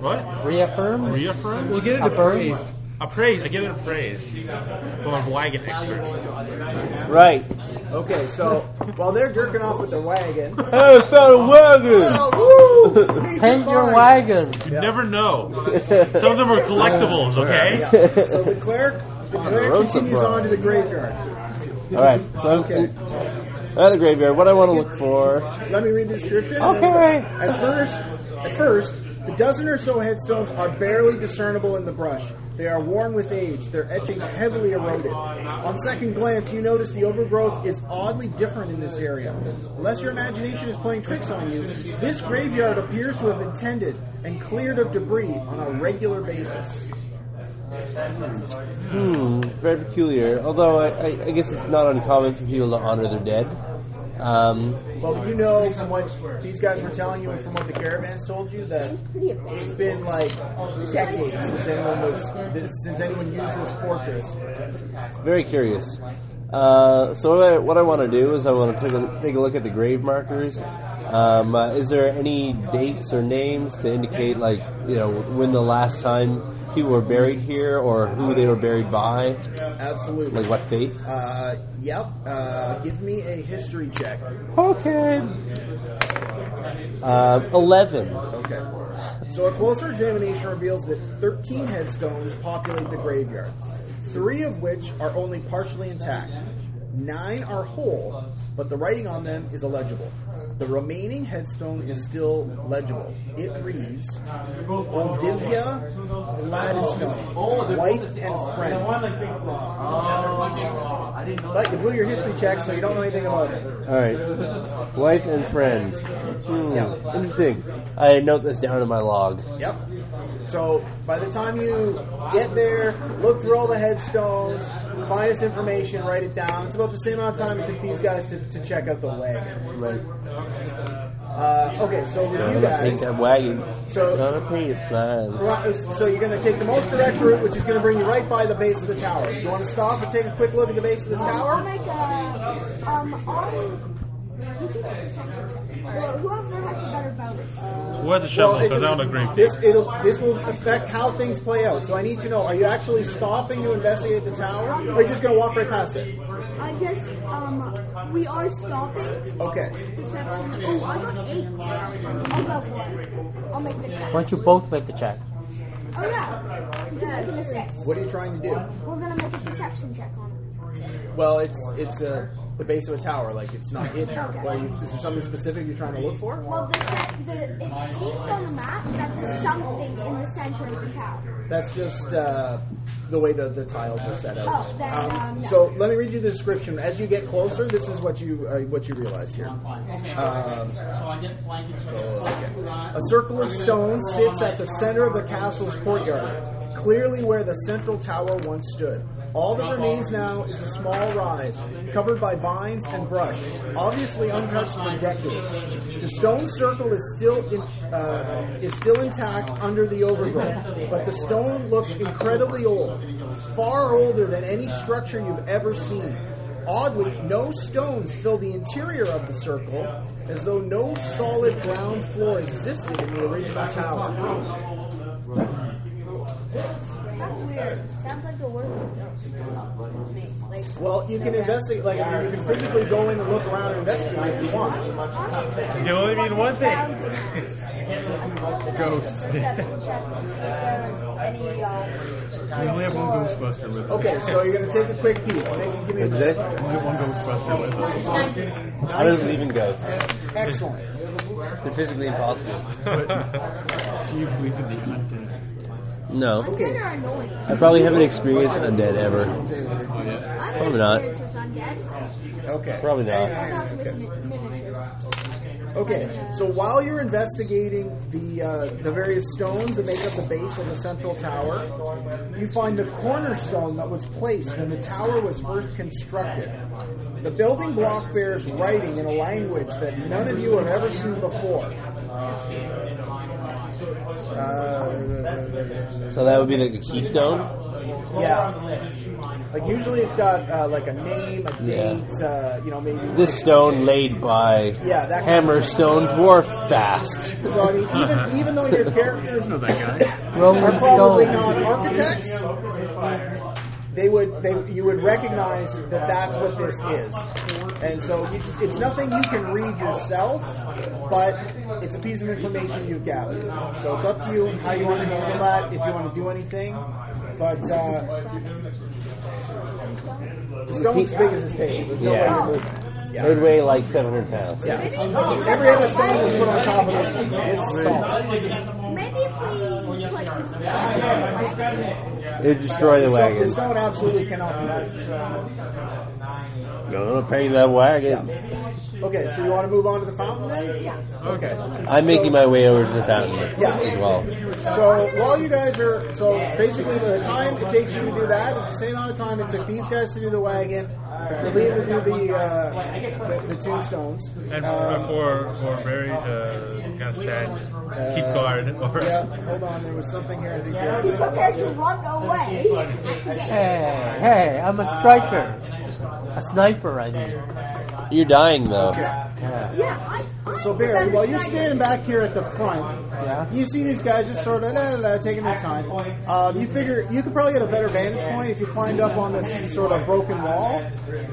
what? Reaffirm? Reaffirm. we'll get it Affirm? appraised. Appraised. I get it appraised from a wagon expert. Right. Okay, so while they're jerking off with the wagon, I found a wagon! woo! Paint your wagon! You never know. Some of them are collectibles. Okay. Yeah. So the clerk, the clerk Rosa continues Bro. on to the graveyard. Alright, so Okay. At the graveyard. What I want to look for. Let me read the description. Okay. At first, at first, the dozen or so headstones are barely discernible in the brush. They are worn with age, their etchings heavily eroded. On second glance, you notice the overgrowth is oddly different in this area. Unless your imagination is playing tricks on you, this graveyard appears to have been tended and cleared of debris on a regular basis. Hmm, very peculiar. Although I, I, I guess it's not uncommon for people to honor their dead. Um, Well, you know from what these guys were telling you and from what the caravans told you that it's been like decades since anyone was since anyone used this fortress. very curious. Uh, so what I, what I want to do is I want to take a, take a look at the grave markers. Um, uh, is there any dates or names to indicate, like, you know, when the last time people were buried here or who they were buried by? Absolutely. Like, what faith? Uh, yep. Uh, give me a history check. Okay. Uh, 11. Okay. So a closer examination reveals that 13 headstones populate the graveyard, three of which are only partially intact. Nine are whole, but the writing on them is illegible. The remaining headstone is still legible. It reads, Olivia Gladstone, wife and friend. But you blew your history check, so you don't know anything about it. Alright. Wife and friends. Hmm, Yeah. interesting. I note this down in my log. Yep. So by the time you get there, look through all the headstones, find this information, write it down. It's about the same amount of time it took these guys to, to check out the wagon. Right. Uh, okay, so with you Gonna guys, paint that wagon. So- Gonna paint it flying. Right, So you're going to take the most direct route, which is going to bring you right by the base of the tower. Do you want to stop and take a quick look at the base of the I'll tower? make a um. I'll. You take the perception check. Or whoever has the better bonus. Who has a shovel? it- so down a great This it'll this will affect how things play out. So I need to know: Are you actually stopping to investigate the tower, or are you just going to walk right past it? I just um. We are stopping. Okay. Perception. Oh, I got eight. I'll go for it. I'll make the check. Why don't you both make the check? Oh yeah. You can make an assist. What are you trying to do? We're gonna make a perception check on it. Well, it's it's uh, the base of a tower. Like it's not hidden. Well, you, is there something specific you're trying to look for? Well, the, se- the it seems on the map that there's something in the center of the tower. That's just uh, the way the, the tiles are set up. Oh, then, um, no. So let me read you the description. As you get closer, this is what you uh, what you realize here. Okay. Um, so I get flanking. So A circle of stone sits at the center of the castle's courtyard, clearly where the central tower once stood. All that remains now is a small rise, covered by vines and brush, obviously untouched for decades. The stone circle is still in, uh, is still intact under the overgrowth, but the stone looks incredibly old, far older than any structure you've ever seen. Oddly, no stones fill the interior of the circle, as though no solid ground floor existed in the original tower. That's weird. Sounds like the work of ghosts to me. Like, Well, you can investigate, like, I mean, you can physically go in and look around and investigate if you want. You only in need one thing. Ghosts. perception check to see if there any. Uh, We only have one Ghostbuster with us. Okay, so you're going to take a quick peek. Make, give me What'd you say? We only have one Ghostbuster with us. How does it even go? Excellent. They're physically impossible. Do you believe in the undead? No. Okay. Undead are. I probably haven't experienced undead ever. I'm Probably not. experienced with undead. Okay. Probably not. That's with mi- miniatures. Okay, so while you're investigating the uh, the various stones that make up the base of the central tower, you find the cornerstone that was placed when the tower was first constructed. The building block bears writing in a language that none of you have ever seen before. Uh, So that would be like a keystone? yeah, like usually it's got uh, like a name, a Yeah. date, uh, you know, maybe. This stone laid by Yeah, that- Hammerstone Dwarf Fast. So I mean, even even though your characters know that guy. Roman are probably stone. not architects, they would they you would recognize that that's what this is. And so you, it's nothing you can read yourself, but it's a piece of information you've gathered. So it's up to you how you want to handle that, if you want to do anything. But uh, the stone's as big as this table. There's no way Yeah. to move it. It would weigh like 700 pounds. Yeah. Every other stone was put on top of this. It's solid. Maybe if we put this. It would destroy the So the wagon. stone absolutely cannot be moved. Gonna paint that wagon. Okay, so you want to move on to the fountain then? Yeah. Okay. I'm making my way over to the fountain Yeah. as well. So while you guys are, so basically the time it takes you to do that is the same amount of time it took these guys to do the wagon, Liam to do the, uh, the, the tombstones. And Um, for for Barry to kind of stand, keep guard. Or, yeah, hold on, there was something here. I think Be prepared to run away. Hey, hey, I'm a striker. A sniper, I mean. You're dying though. Yeah. Yeah, I, I'm So the Barry, better while you're standing back here at the front, Yeah. you see these guys just sort of da, da, da, taking their time. Um, you figure you could probably get a better vantage point if you climbed up on this sort of broken wall.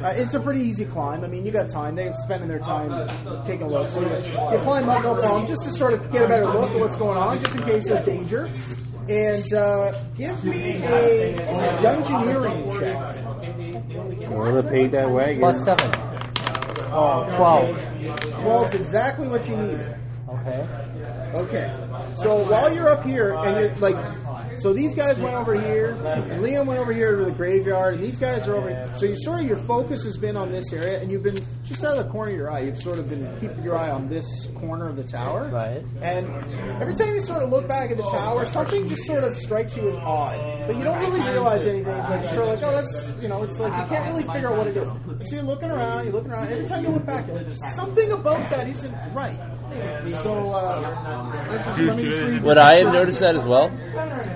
Uh, it's a pretty easy climb. I mean, you got time. They're spending their time taking a look. So you, you climb up, no problem, just to sort of get a better look at what's going on, just in case there's danger. And uh, give me a dungeoneering check. Wanna paint that wagon? Plus seven. Oh, 12. 12 is exactly what you need. Okay. Okay. So while you're up here, and you're like, so these guys went over here, and Liam went over here to the graveyard, and these guys are over. here. So you sort of your focus has been on this area, and you've been just out of the corner of your eye. You've sort of been keeping your eye on this corner of the tower. Right. And every time you sort of look back at the tower, something just sort of strikes you as odd, but you don't really realize anything. Like you're sort of like, oh, that's you know, it's like you can't really figure out what it is. So you're looking around, you're looking around. Every time you look back, like, something about that isn't right. So, uh, Dude, let me just dude. read Would I have noticed that as well?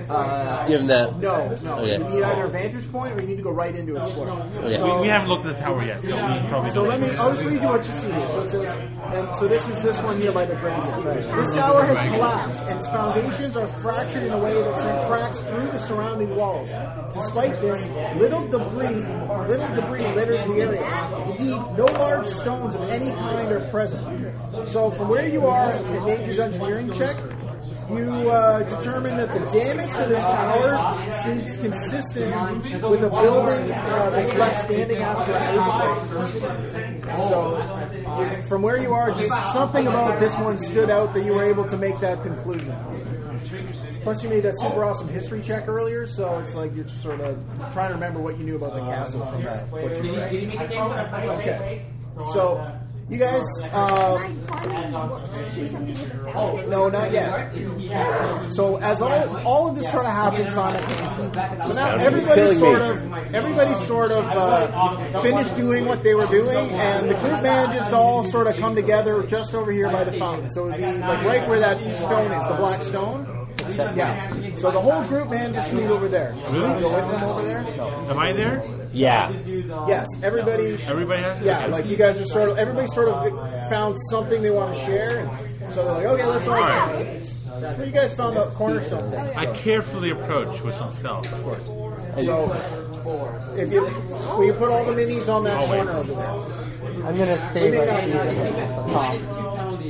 Uh, Given that. No, no. Okay. You need either a vantage point or you need to go right into explore. Okay. So, We, we haven't looked at the tower yet, so we probably So let me. I'll just read you what you see here. So it says, and so this is this one here by the granite. This tower has collapsed, and its foundations are fractured in a way that sent cracks through the surrounding walls. Despite this, little debris, little debris litters the area. Indeed, no large stones of any kind are present. So from where you are, make your engineering check. You uh, determine that the damage to this tower seems consistent with a building uh, that's left standing after an earthquake. So, from where you are, just something about this one stood out that you were able to make that conclusion. Plus, you made that super awesome history check earlier, so it's like you're just sort of trying to remember what you knew about the castle from that. What you read. Okay. So, you guys, Can um, I finally do something with the fountain? no, not yet. So as all all of this sort of happens simultaneously. So now everybody's sort of everybody's sort of uh, finished doing what they were doing, and the group man just all sort of come together just over here by the fountain. So it'd be like right where that stone is, the black stone. Yeah. So the whole group man just meet over there. You wanna go with them over there? Am I there? Yeah. Yes. Everybody. Everybody has it? Yeah, Okay. like you guys are sort of everybody sort of found something they want to share, and so they're like, okay, let's all. Well, you guys found the cornerstone thing. I carefully approach with some stealth, of course. So, if you will you put all the minis on that corner over there? I'm gonna stay right here at the top.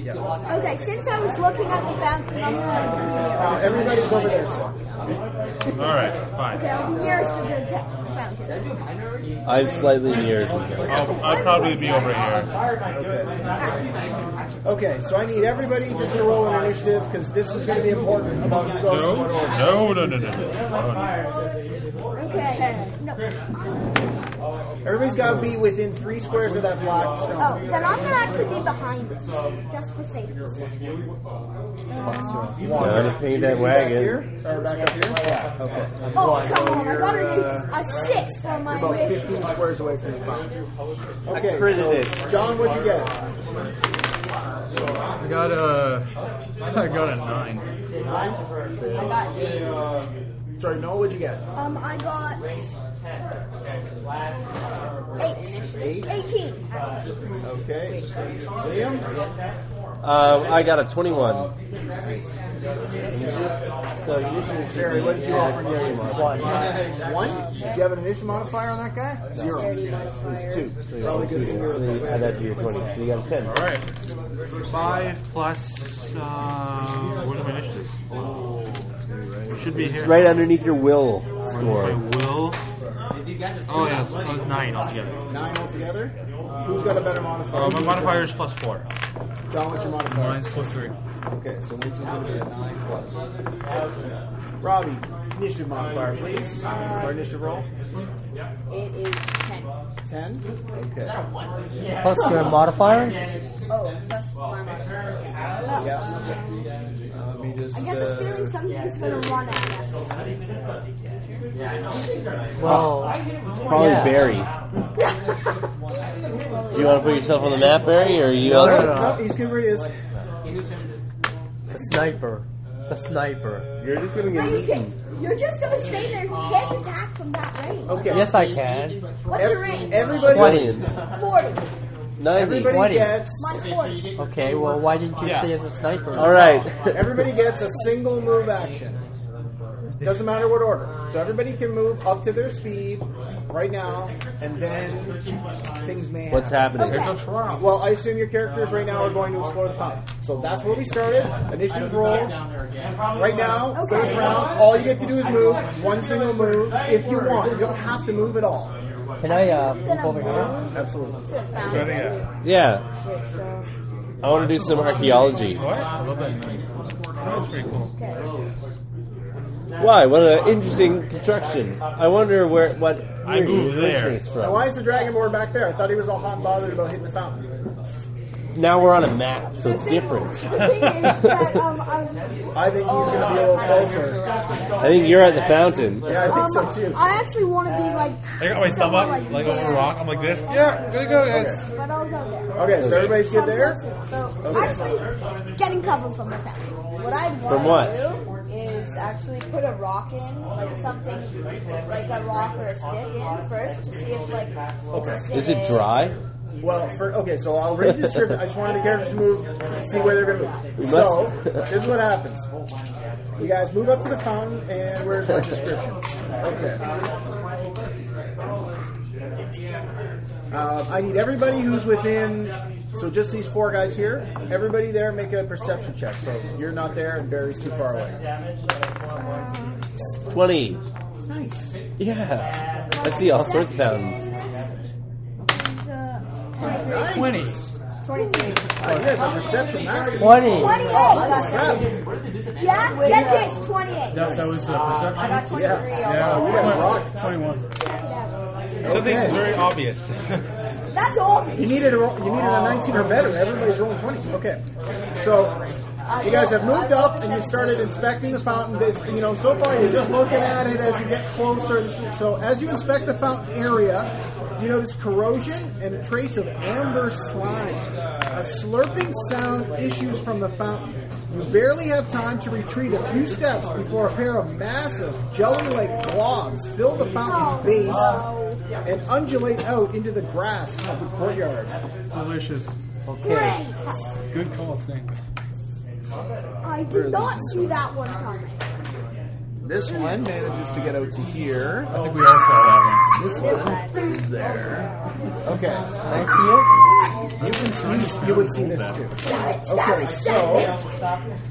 Okay, since I was looking at the fountain, I'm gonna. Uh, everybody's over there. So. All right, fine. Okay, I'll be nearest to the te- fountain. I'm slightly near. I'll, I'll probably be over here. Okay, so I need everybody just to roll an initiative because this is going to be important about who goes in. No, no, no, no, no. Okay. No. Everybody's got to be within three squares of that black stone. Oh, then I'm gonna actually be behind this, just for safety. Gotta paint that Back wagon. here or back up here? Yeah. Okay. Oh, come on! I got a, a six for my About wish. 15 squares away from the fountain. Okay, critted so, John, what'd you get? I got a, I got a nine. I got eight. Sorry, Noah, what'd you get? Um, I got eight. Eighteen, actually. Okay. Liam? Um, I got a 21. So usually Barry, what did you offer? One. One? Do you have an initiative modifier on that guy? Zero. Thirty modifier. two. So you Probably got good two. to hear. And then you add that to your 20. So you got a 10. All right. Five plus. Uh, what are my initiatives? Oh, should be here. Right underneath your will I score. will. Oh yeah, so it's nine altogether. Nine altogether? Who's got a better modifier? Uh, my modifier is plus four. John, what's your modifier? Mine's plus three. Okay, so Lisa's going to be at 9 plus. Robbie, initiative modifier, please. Or initiative roll. It is ten. Okay. Plus your modifier? Oh, plus my modifier. Yeah. Uh, let me just. I got the Uh, feeling something's gonna run at us. Well, Probably Yeah. Barry. Do you want to put yourself on the map, Barry, or you No, also? no, no. no, he's going to read his. the sniper. The sniper. You're just going to No, get you eaten. can, you're just gonna stay there. You can't attack from that range. Okay. Yes, I can. What's your range? Everybody, 20. 40. 90. everybody 20. gets. Mine's 40. Okay, well, why didn't you stay as a sniper? All right. Everybody gets a single move action. Doesn't matter what order. So everybody can move up to their speed right now, and then things may happen. What's happening? Okay. Well, I assume your characters right now are going to explore the fountain. So that's where we started. Initiative roll. Right now, first round, all you get to do is move one single move if you want. You don't have to move at all. Can I uh, move over here? Absolutely. To the fountain. Yeah. Okay, so I want to do some archaeology. What? I love that nine. That's pretty cool. okay. Why? What an interesting construction. I wonder where what I moved there. originates Now, from. why is the dragon dragonborn back there? I thought he was all hot and bothered about hitting the fountain. Now we're on a map, so it's thing- different. The thing is that um, I'm, think he's going to be a little closer. I think you're at the fountain. Yeah, I think so um, too. I actually want to be like. I got my thumb up, like, like over a rock. I'm like this. Yeah, gonna go, guys. But I'll go there. Okay, so everybody's good there? close enough. So actually, getting covered from the fountain. What I'd want From what? to do is actually put a rock in, like something, like a rock or a stick in first to see if like. Okay. Is it dry? Well, for, okay, so I'll read the description. I just wanted the characters to move, see where they're going to move. So, this is what happens. You guys move up to the fountain, and where's my description? Okay. Uh, I need everybody who's within, so just these four guys here, everybody there make a perception check. So you're not there, and Barry's too far away. 20. Nice. Yeah. I see all sorts of fountains. Nice. 20. 23. Uh, you guys are perception 20. 28. got Yeah. Yeah, get this, 28. That, that was uh, perception. I got 23. Yeah. all you guys rock. 21. Something's Okay. very obvious. That's all. You needed a you needed a 19 or better. Everybody's rolling 20s. Okay. So you guys have moved up and you started inspecting the fountain. This, you know, so far you're just looking at it as you get closer. So as you inspect the fountain area, you notice corrosion and a trace of amber slime. A slurping sound issues from the fountain. You barely have time to retreat a few steps before a pair of massive jelly-like blobs fill the fountain's base and undulate out into the grass of the courtyard. Delicious. Great. Good call, Snake. I did not see that one coming. This one manages to get out to here. I think we all saw that This one is there. Okay, I see it? you can you, you would see this too. Damn it, damn Okay, it, so it.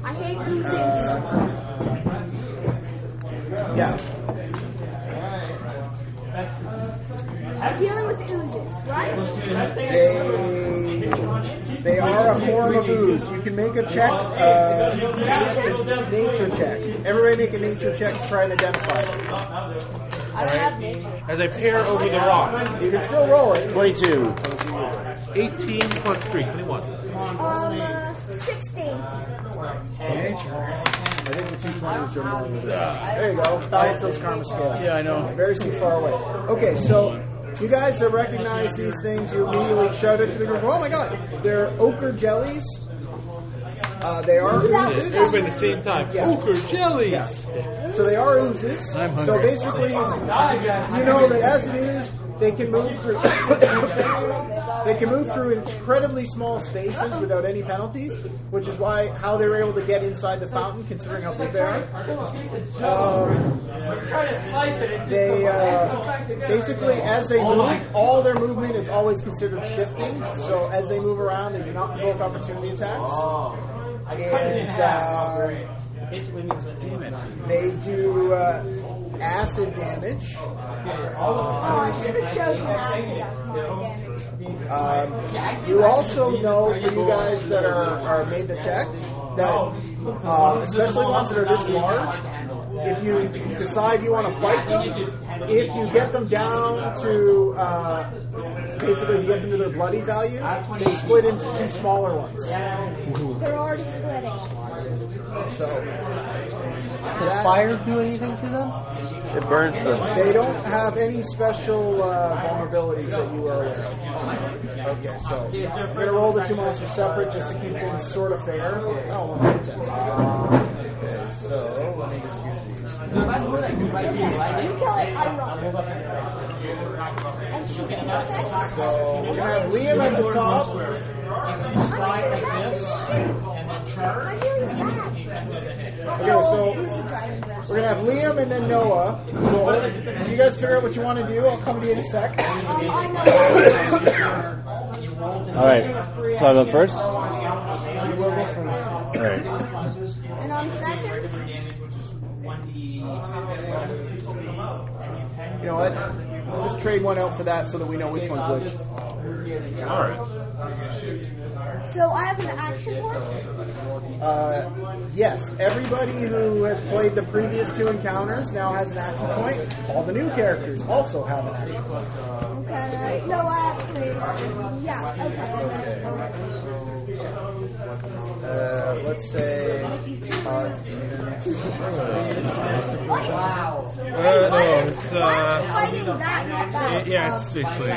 I hate oozes. yeah, Dealing with oozes, right? they they are a form of ooze. You can make a check, uh, nature check. Everybody make a nature check to try and identify. it. I don't have nature. As I peer over the rock, You can still roll it. 22. 18 plus 3, 21. Um, uh, 16. I think the two twenties are more. than that. There you go. Balance those karma scales. Yeah, I know. Very too far away. Okay, so you guys have recognized these things. You immediately shout it to the group. Oh my god, they're ochre jellies. Uh, they are oozes. Everybody at the same time. Yeah. Ochre jellies! So they are oozes. So basically, you know that as it is, they can move through. they can move through incredibly small spaces without any penalties, which is why how they were able to get inside the fountain, considering how big they are. Um, they uh, basically, as they move, all their movement is always considered shifting. So as they move around, they do not provoke opportunity attacks. And uh, they do uh, acid damage. Oh, I should have chosen acid as my damage. Um, you also know, for you guys that are, are made the check, that uh, especially ones that are this large, if you decide you want to fight them, if you get them down to uh, basically you get them to their bloody value, they split into two smaller ones. They're already splitting. So Does fire do anything to them? It burns them. they don't have any special uh, vulnerabilities that you are aware of. Okay, so I'm gonna roll the two monsters separate just to keep things sort of fair. Oh, one out of ten. Okay, so let me just use these. Okay, you kill it, I run. And shoot it. So we're gonna have Liam at the top. I'm just gonna have this. I really bad. Okay, so we're gonna have Liam and then Noah. So you guys figure out what you want to do, I'll come to you in a sec. I know. Alright, so I'm first? Go first. Alright. And I'm second. You know what? Just trade one out for that so that we know which one's which. Alright. So I have an action point. Uh, yes, everybody who has played the previous two encounters now has an action point. All the new characters also have an action point. Okay. No, I actually. Yeah. Okay. uh, let's say. Uh, Wow. Uh, no, it's uh, Fighting that, not that. yeah, it's basically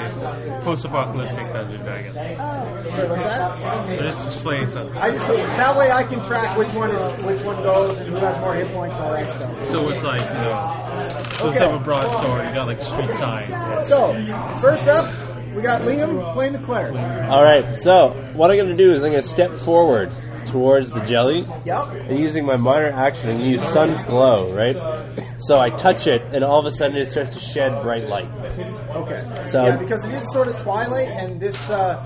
post-apocalyptic Dungeons and Dragons. sorry, what's that? They're just explaining something. I just that way I can track which one is which one goes and who has more hit points and all that stuff. So it's like, you know, so Okay. instead of a broadsword, you got like street sign. So first up, we got Liam playing the cleric. All right. So what I'm going to do is I'm going to step forward towards the jelly, Yep. and using my minor action, to use Sun's Glow. Right. So I touch it, and all of a sudden it starts to shed bright light. Okay. So- yeah, because it is sort of twilight, and this uh,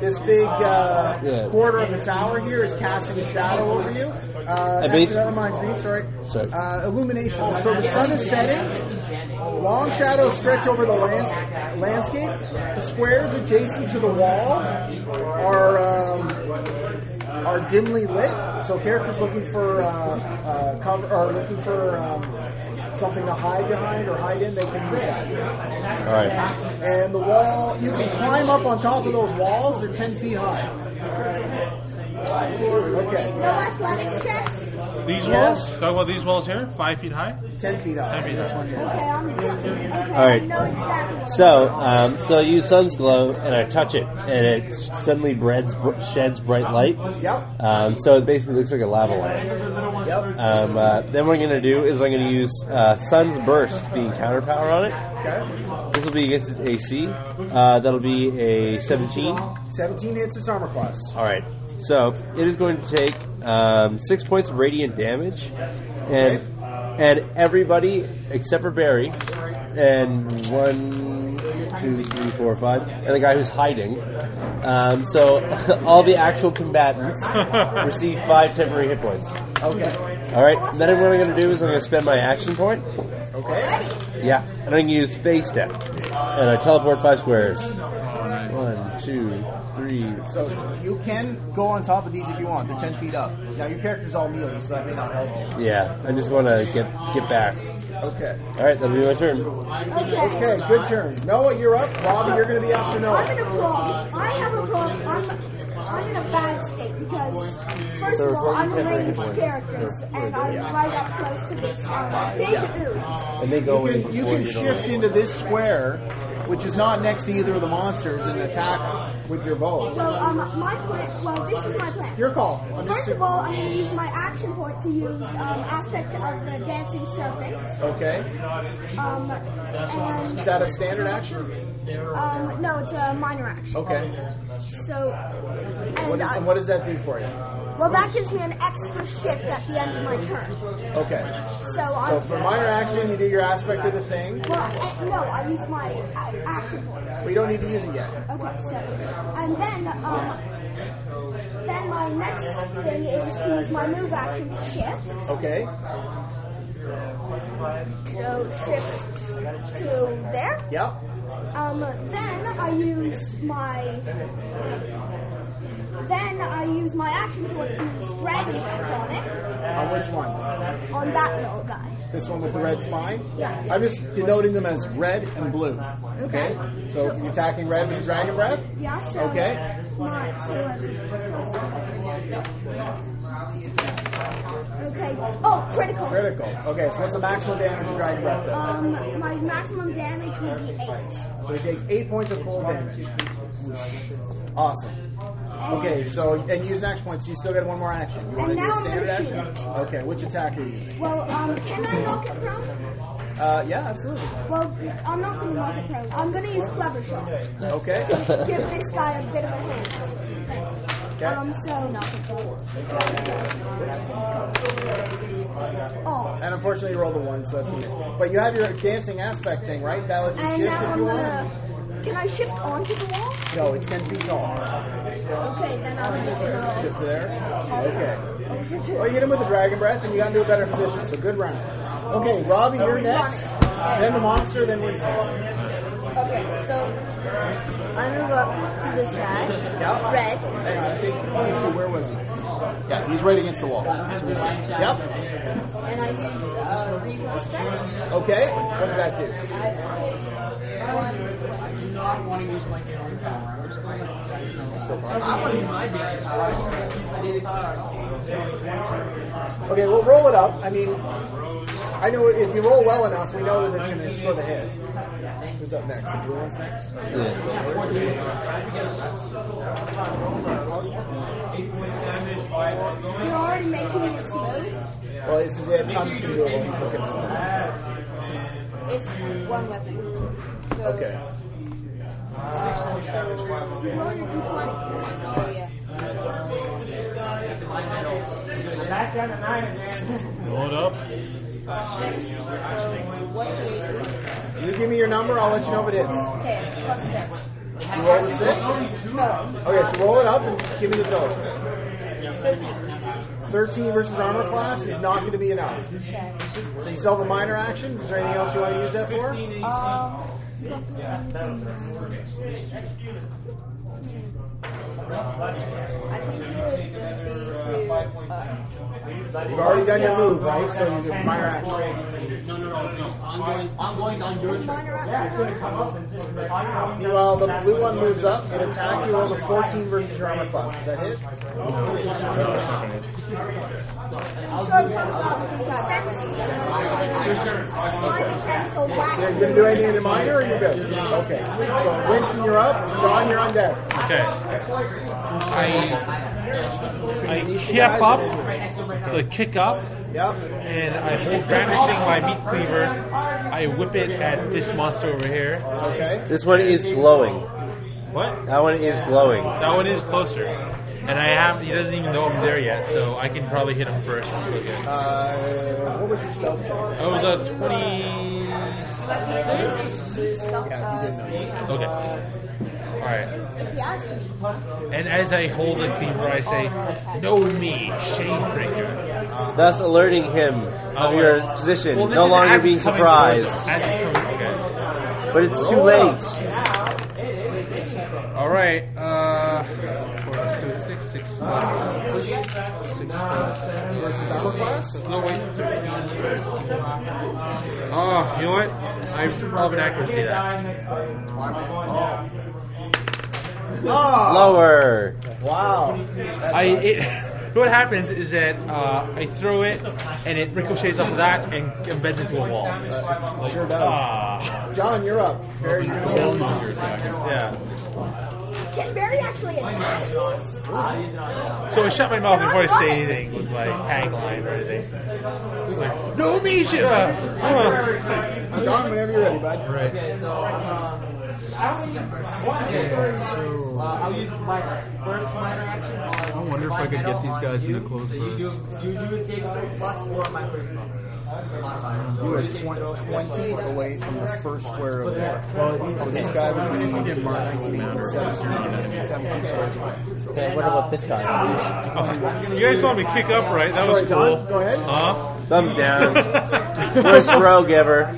this big uh, Yeah. quarter of the tower here is casting a shadow over you. Uh, actually, that reminds me. Sorry. Sorry. Uh, illumination. So the sun is setting. Long shadows stretch over the lands- landscape. The squares adjacent to the wall are um, are dimly lit. So characters looking for uh, uh, cover or looking for um, something to hide behind or hide in, they can do that. All right. And the wall, you can climb up on top of those walls. They're ten feet high. Okay, No athletics checks? These walls? Yes. walls, talk about these walls here, five feet high. ten feet high. 10 feet This high. one here. Okay, I'm okay. All right. I know exactly. what- So, um, so I use Sun's Glow, and I touch it, and it suddenly breads, sheds bright light. Yep. Um, so it basically looks like a lava lamp. Yep. Um, uh, then what I'm going to do is I'm going to use uh, Sun's Burst being counter power on it. Okay. This will be against its AC. Uh, that'll be a 17. Seventeen hits its armor class. All right. So it is going to take um, six points of radiant damage, and and everybody except for Barry, and one, two, three, four, five, and the guy who's hiding. Um, so all the actual combatants receive five temporary hit points. Okay. All right. Then what I'm going to do is I'm going to spend my action point. Okay. Yeah, and I'm going to use phase step, and I teleport five squares. Nice. One, two, three. So you can go on top of these if you want. They're ten feet up. Now your character's all melee, so that may not help you. Yeah, I just want to get get back. Okay. All right, that'll be my turn. Okay. Okay. Good turn. Noah, you're up. Robbie, you're going to be after I'm in Noah. a problem. I have a problem. I'm, I'm in a bad state because, first So of all, I'm a ranged temporary characters, and I'm right up close to this um, big ooze. And they go in You can, you can you shift into this square, which is not next to either of the monsters, and attack with your bow. So, um, my plan, well, this is my plan. Your call. I'm First of all, I'm going to use my action point to use um, aspect of the dancing serpent. Okay. Um, Is that a standard action? um, no, it's a minor action. Okay. So, and is, I, and what does that do for you? Well, that gives me an extra shift at the end of my turn. Okay. So So for minor action, you do your aspect of the thing, Well, uh, no, I use my action point. but you don't need to use it yet. Okay, so and then um, then my next thing is to use my move action to shift. Okay. So shift to there. Yep. Um, then I use my then I use my action point to breath on it On which one? on that little guy. This one with the red spine? Yeah. I'm just denoting them as red and blue. Okay? So you're attacking red with dragon breath? Yeah. So Okay. My, so okay. Oh, critical. Critical. Okay, so what's the maximum damage of dragon breath then? Um, my maximum damage would be eight. So he takes eight points of cold damage. Awesome. Okay, so and use an action point, so you still get one more action. You want And to do now a I'm standard gonna action? Okay, which attack are you using? Well, um, can I knock it prone? Uh, yeah, absolutely. Well, I'm not gonna knock it prone. I'm gonna use clever shot. Okay. Give this guy a bit of a hand. Okay. Um, so. Oh. And unfortunately, you rolled a one, so that's a miss. But you have your dancing aspect thing, right? That lets you And shift now if I'm you want. gonna. Can I shift onto the wall? No, it's ten feet tall. Okay, then I'll just gonna. Shift to there. Okay. Well, you hit him with the dragon breath, and you got into a better position. So good round. Okay, Robbie, you're next. Then the monster, then Winston. Okay, so I move up to this guy. Yep. Red. Hang on, I think. Let me see. Where was he? Yeah, he's right against the wall. So he's- Yep. And I use uh, Reposter. Okay. What does that do? I put one not want to use my daily power. I'm just going to. I want to use my daily power. I don't want to use my daily power. Okay, well, roll it up. I mean, I know if you roll well enough, we know that it's going to uh, score the hit. Who's up next? The blue one's next? You're already making it smooth. Well, it's, yeah, I'm just to do it while he's looking at It's one weapon. So. Okay. So, you roll your d20. Oh, yeah. Roll it up. Six. So, the You give me your number, I'll let you know if it hits. Okay, plus six. You roll the six? Okay, so roll it up and give me the total. 13. 13 versus armor class is not going to be enough. So you have a minor action? Is there anything else you want to use that for? Um, yeah, that was work. Next unit. I think it would just be to. Uh, You've already done your move, right? So you do minor action. No, no, no, no. I'm going. I'm going on your turn. Minor action. Well, the blue one moves up and attack you on the 14 versus your armor class. Does that hit? Sword comes up, extends slimy tentacle Yeah, you gonna do anything with your minor or you good? Okay. So Winston, you're up. John, you're on deck. Okay. I I kick up, so I kick up, Yep. and I hold brandishing my meat cleaver. I whip it at this monster over here. Okay. This one is glowing. What? That one is glowing. That one is closer, and I have. He doesn't even know I'm there yet, so I can probably hit him first. So. Uh, what was your stealth check? That was a twenty. Yeah, you did know. Okay. All right. if he asks me. And as I hold the cleaver, I say, "Know me, Shadebreaker." Thus alerting him of Oh, your well, position, well, no longer being it's coming towards surprised. us, as it's coming- But it's too late. All right. Uh, four plus two is six. Six plus six plus. Versus armor? No wait. Oh, you know what? I I'll an accuracy that. Oh, Lower. wow. I it, what happens is that uh, I throw it and it ricochets off of that and embeds into a wall. Sure does. Ah, John, you're up. Barry, you're gonna yeah. Can Barry actually attack these? So I shut my mouth before I say anything with my tagline or anything. It's like, no me, shit. Uh, come on. John, whenever you're ready, bud. Right. Uh, I'll use my first minor action. I wonder if I could get these guys in a close So you do, burst. you do a saving throw plus four of my first modifier. You are 20, 20 away from the first square of that. So this guy would be 19, 17, 17 squares away. Okay, what about this guy? You guys saw me kick up, right? That was Sorry, cool. Go ahead. Huh? Thumbs down. Worst rogue ever.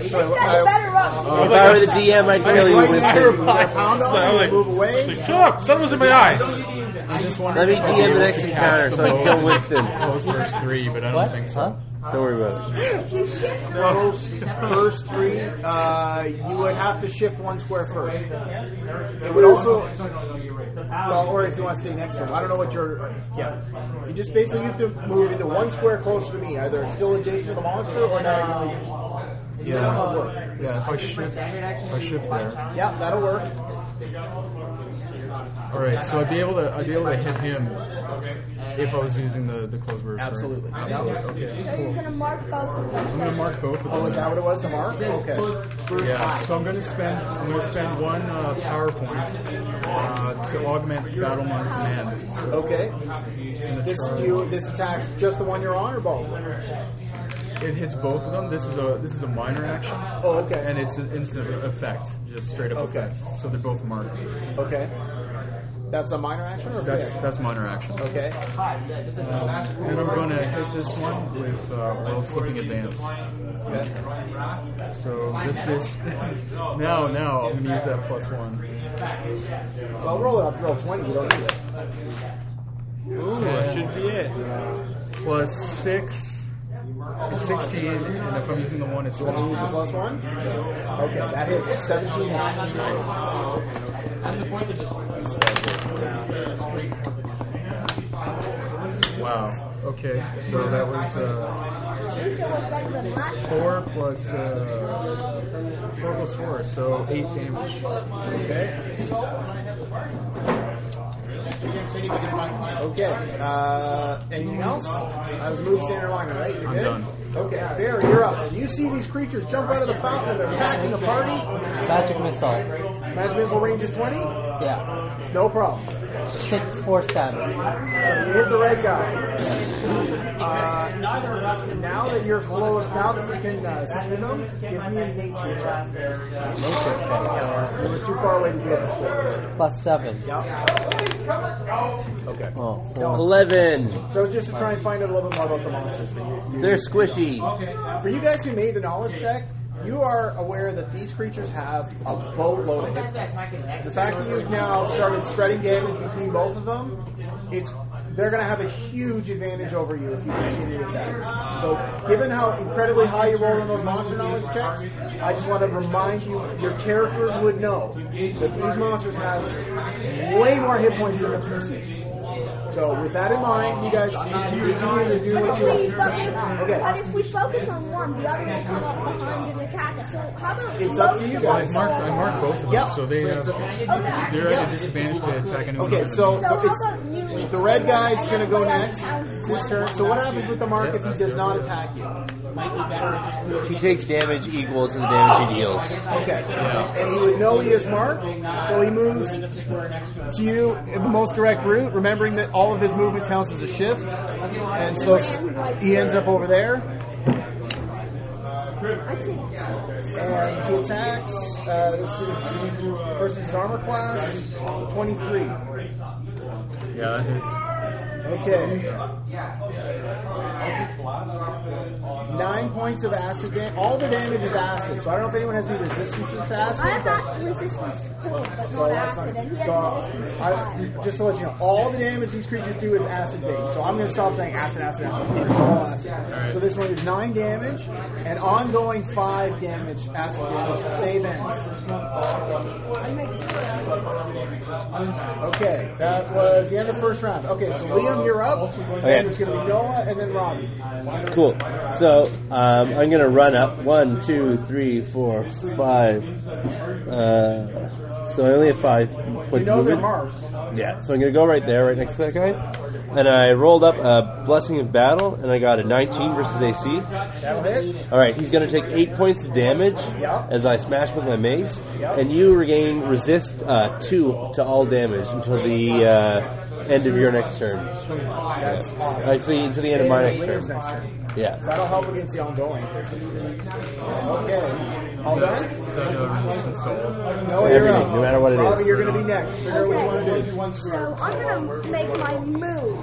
These guys are better up. If I were the DM, I'd kill you with now, it. pound on him, like, move away. shut up! Sun was in my eyes. Let me DM the next encounter so I can kill Winston. Close burst three, but I don't think so. Huh? Don't worry about it. If you shift First, first three, uh, you would have to shift one square first. It would also, well, or if you want to stay next to him. I don't know what your, yeah. You just basically have to move into one square closer to me, either it's still adjacent to the monster or now. Yeah, yeah. If I shift, if I shift there. Yeah, that'll work. All right, so I'd be able to, I'd be able to hit him if I was using the the close burst. right? Absolutely. Okay. So you're gonna mark both of them. I'm gonna mark both of Oh, is that what it was, the mark? Okay. Yeah. So I'm gonna spend, I'm gonna spend one uh, power point uh, to augment battle Battlemind's demand. Okay. This charge. you, this attacks just the one you're on or both? It hits both of them. This is a this is a minor action, Oh, okay. and it's an instant effect, just straight up Okay. effect. So they're both marked. Okay. That's a minor action or That's fair? that's minor action. Okay. And I'm gonna hit this one with uh, world flipping advance. So this is now now I'm gonna use that plus one. Well, roll it up. Roll 20. You don't need it. Ooh, that should be it. Plus six 16, and if I'm using the one, it's You want to use the plus one? Okay, that hits. 17 Wow. Okay, so that was uh, At least it was better than last time. four plus uh, four plus four, so eight damage. Okay. Okay. Uh, anything else? I was moved standard line, right? You're I'm good? done. Okay, Barry, you're up. So you see these creatures jump out of the fountain and they're attacking the party. Magic missile. Magic missile range is 20? Yeah. No problem. Six, four, seven. So you hit the red guy. Uh, now that you're close, now that you can uh, see them, give me a nature check. Nature check. You were too far away to do it before. Plus seven. Okay. Oh, four. Eleven. So it's just to try and find out a little bit more about the monsters. That you, you, They're squishy. For you guys who made the knowledge check, you are aware that these creatures have a boatload of hit points. The fact that you've now started spreading damage between both of them, it's they're going to have a huge advantage over you if you continue with that. So, given how incredibly high you roll in those monster knowledge checks, I just want to remind you, your characters would know that these monsters have way more hit points than the PCs. So, with that in mind, you guys continue to do But what if, you we, but, want. if, Okay. but if we focus on one, the other will come up behind and attack us. So how about It's up to you guys. I marked, I marked both of them, Yep. so they have Oh, yeah. they're at a disadvantage to attack anyone. Okay, so. So how about you? the red say guy's one, going to go next. else It's his turn. So what happens with the mark if he does not attack you? He takes damage equal to the damage he deals. Okay. And he would know he is marked, so he moves to you in the most direct route, remembering that all of his movement counts as a shift. And so he ends up over there, and he attacks. Uh, this is versus his armor class, 23. yeah, that hits. Okay. Nine points of acid damage. All the damage is acid, so I don't know if anyone has any resistance to acid. I have but- that resistance to cold, but So not that's acid, and he has so resistance to I, fire. just to let you know, all the damage these creatures do is acid based. So I'm going to stop saying acid, acid, acid. It's all acid. So this one is nine damage and ongoing five damage acid damage. Save ends. Okay, that was the end of the first round. Okay, so You're up. Okay. It's going to be Noah and then Robbie. Cool. So um, I'm gonna run up one, two, three, four, five. Uh, so I only have five You know of movement. Yeah. So I'm gonna go right there, right next to that guy, and I rolled up a blessing of battle, and I got a 19 versus AC. That'll hit. All right, he's going to take eight points of damage Yeah. as I smash with my mace, Yeah. and you regain resist uh, two to all damage until the uh, end of your next turn. That's awesome. Actually, until the end of my next Liam's turn. next turn. Yeah. That'll help against the ongoing. Okay. All done? Is that resistance to all? No, you're Everything, up. no matter what it Robbie, is. you're going to be next. Figure out what you want to do. So I'm gonna make my move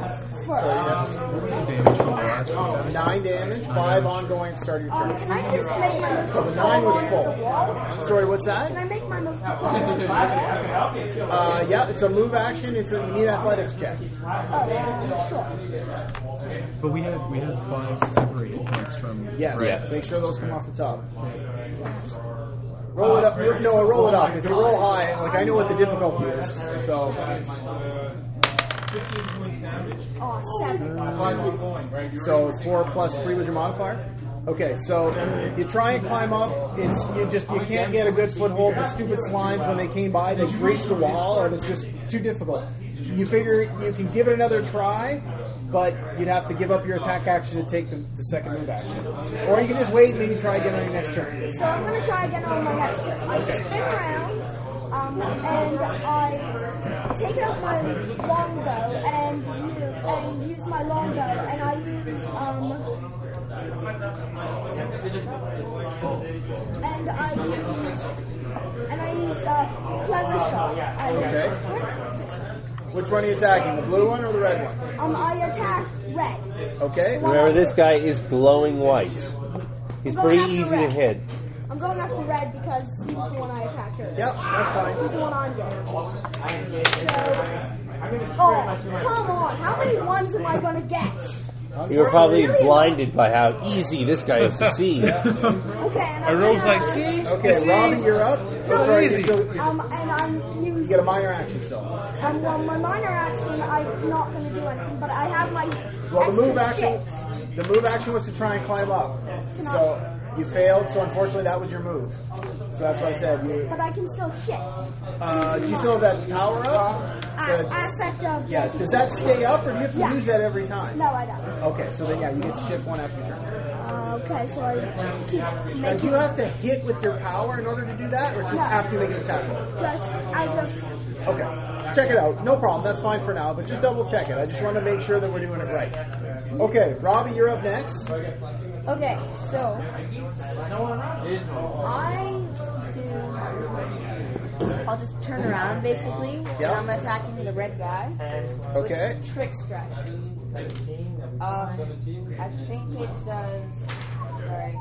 first. What damage from the last one? Nine damage, five ongoing at the start of your Um, turn. can I just make my move So the nine was full. Sorry, what's that? Can I make my move to fall onto the wall? Uh, yeah, it's a move action. It's a you need athletics check. Oh, uh, sure. But we had we had five separate hit points from. Yes. Right. Make sure those come off the top. Roll it up. No, roll it up. If you roll high, like I know what the difficulty is. So Oh, seven. So four plus three was your modifier. Okay, so you try and climb up. It's you just you can't get a good foothold. The stupid slimes when they came by, they greased the wall, and it's just too difficult. You figure you can give it another try, but you'd have to give up your attack action to take the, the second move action, or you can just wait and maybe try again on your next turn. So I'm gonna try again on my next turn. I spin around, um, and I take out my longbow and use, and use my longbow, and I use um, and I use and I use uh, clever shot. As Okay. Which one are you attacking? The blue one or the red one? Um, I attack red. Okay. Remember, this guy is glowing white. He's pretty easy to hit. I'm going after red because he was the one I attacked earlier. Yep, that's fine. He's the one I'm getting. So, oh, come on. How many ones am I going to get? You were probably blinded by how easy this guy is to see. Okay, and A I'm rogue's gonna- like, see? Okay, Robbie, you're up. Oh, sorry, you're still, Um, and I'm using. get a minor action still. Um, well, my minor action, I'm not going to do anything, but I have my. Well, the move action, shift. the move action was to try and climb up. So you failed. So unfortunately, that was your move. So that's why I said you. But I can still shift. Uh, do you still have that power up? A- The- aspect of. yeah. Does that stay up, or do you have to Yeah. use that every time? No, I don't. Okay, so then yeah, you get to shift one after your turn. Uh, okay, so I keep Now, do you have to hit with your power in order to do that, or it's just No. after you make an attack just as of. Okay, check it out. No problem. That's fine for now, but just double check it. I just want to make sure that we're doing it right. Okay, Robbie, you're up next. Okay, so I do. I'll just turn around basically, Yeah. and I'm attacking the red guy. Okay. Trick strike. Um, I think it does. Sorry.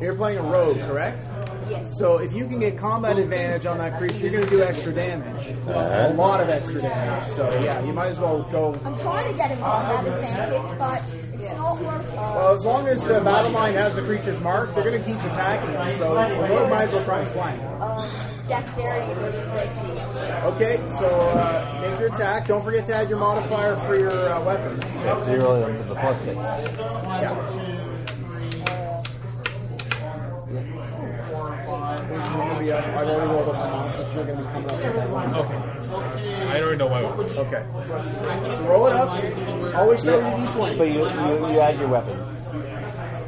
You're playing a rogue, correct? Yes. So if you can get combat advantage on that creature, you're going to do extra damage. A lot of extra damage. So yeah, you might as well go. I'm trying to get him combat advantage, but it's not working. Well, as long as the battle line has the creature's mark, they're going to keep attacking them. So the rogue might as well try and flank. Um, dexterity versus AC. Okay, so uh, make your attack. Don't forget to add your modifier for your uh, weapon. Okay, so you're rolling up to the plus six. Yeah. Which is gonna be, I've already rolled up my monster, so you're going to be coming up with that one. Okay. I already know my weapon. Okay. So roll it up. Always start with a d20. But you, you, you add your weapon.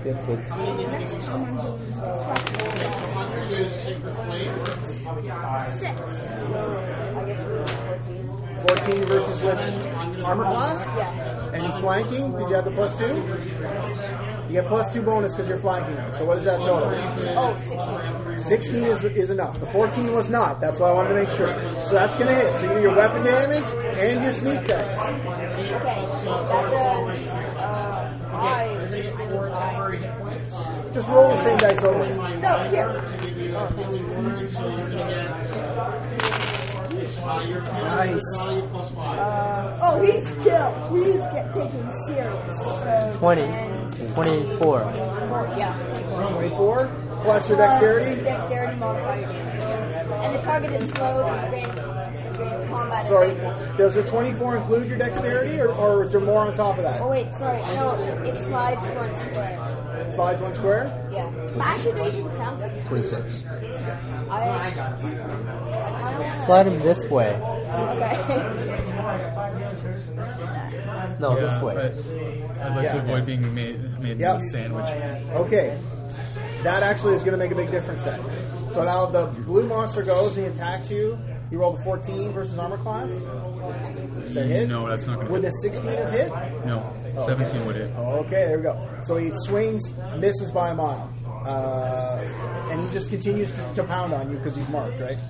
It's, it's, Next time I'm doing Six. I guess we 14. 14 versus which armor class? Yeah. And he's flanking. Did you have the plus two? You get plus two bonus because you're flanking him. So what is that total? Oh, 16. 16 is, is enough. The 14 was not. That's why I wanted to make sure. So that's going to hit. So you get your weapon damage and your sneak dice. Okay, that does uh, five four times. Just roll the same dice over. No, here. Oh, thanks. Nice. Oh, he's killed. He's get taken serious. So 20. 10, 24. Yeah. 24 plus your Plus dexterity. Dexterity modifier damage. And the target is slowed and gains, and combat Sorry, advantage. does the 24 include your dexterity or, or is there more on top of that? Oh wait, sorry. No, it slides one square. Slides one square? Yeah. Mash evasion count. 26. I. I kinda Slide him this way. Okay. No, this way. I'd like Yeah. to avoid being made, made Yep. into a sandwich. Okay. That actually is going to make a big difference then. So now the blue monster goes and he attacks you. You rolled a 14 versus armor class. Is that hit? No, that's not going to Would hit. a 16 have hit? No, 17 would hit. Okay, there we go. So he swings, misses by a mile. Uh, and he just continues to, to pound on you because he's marked, right?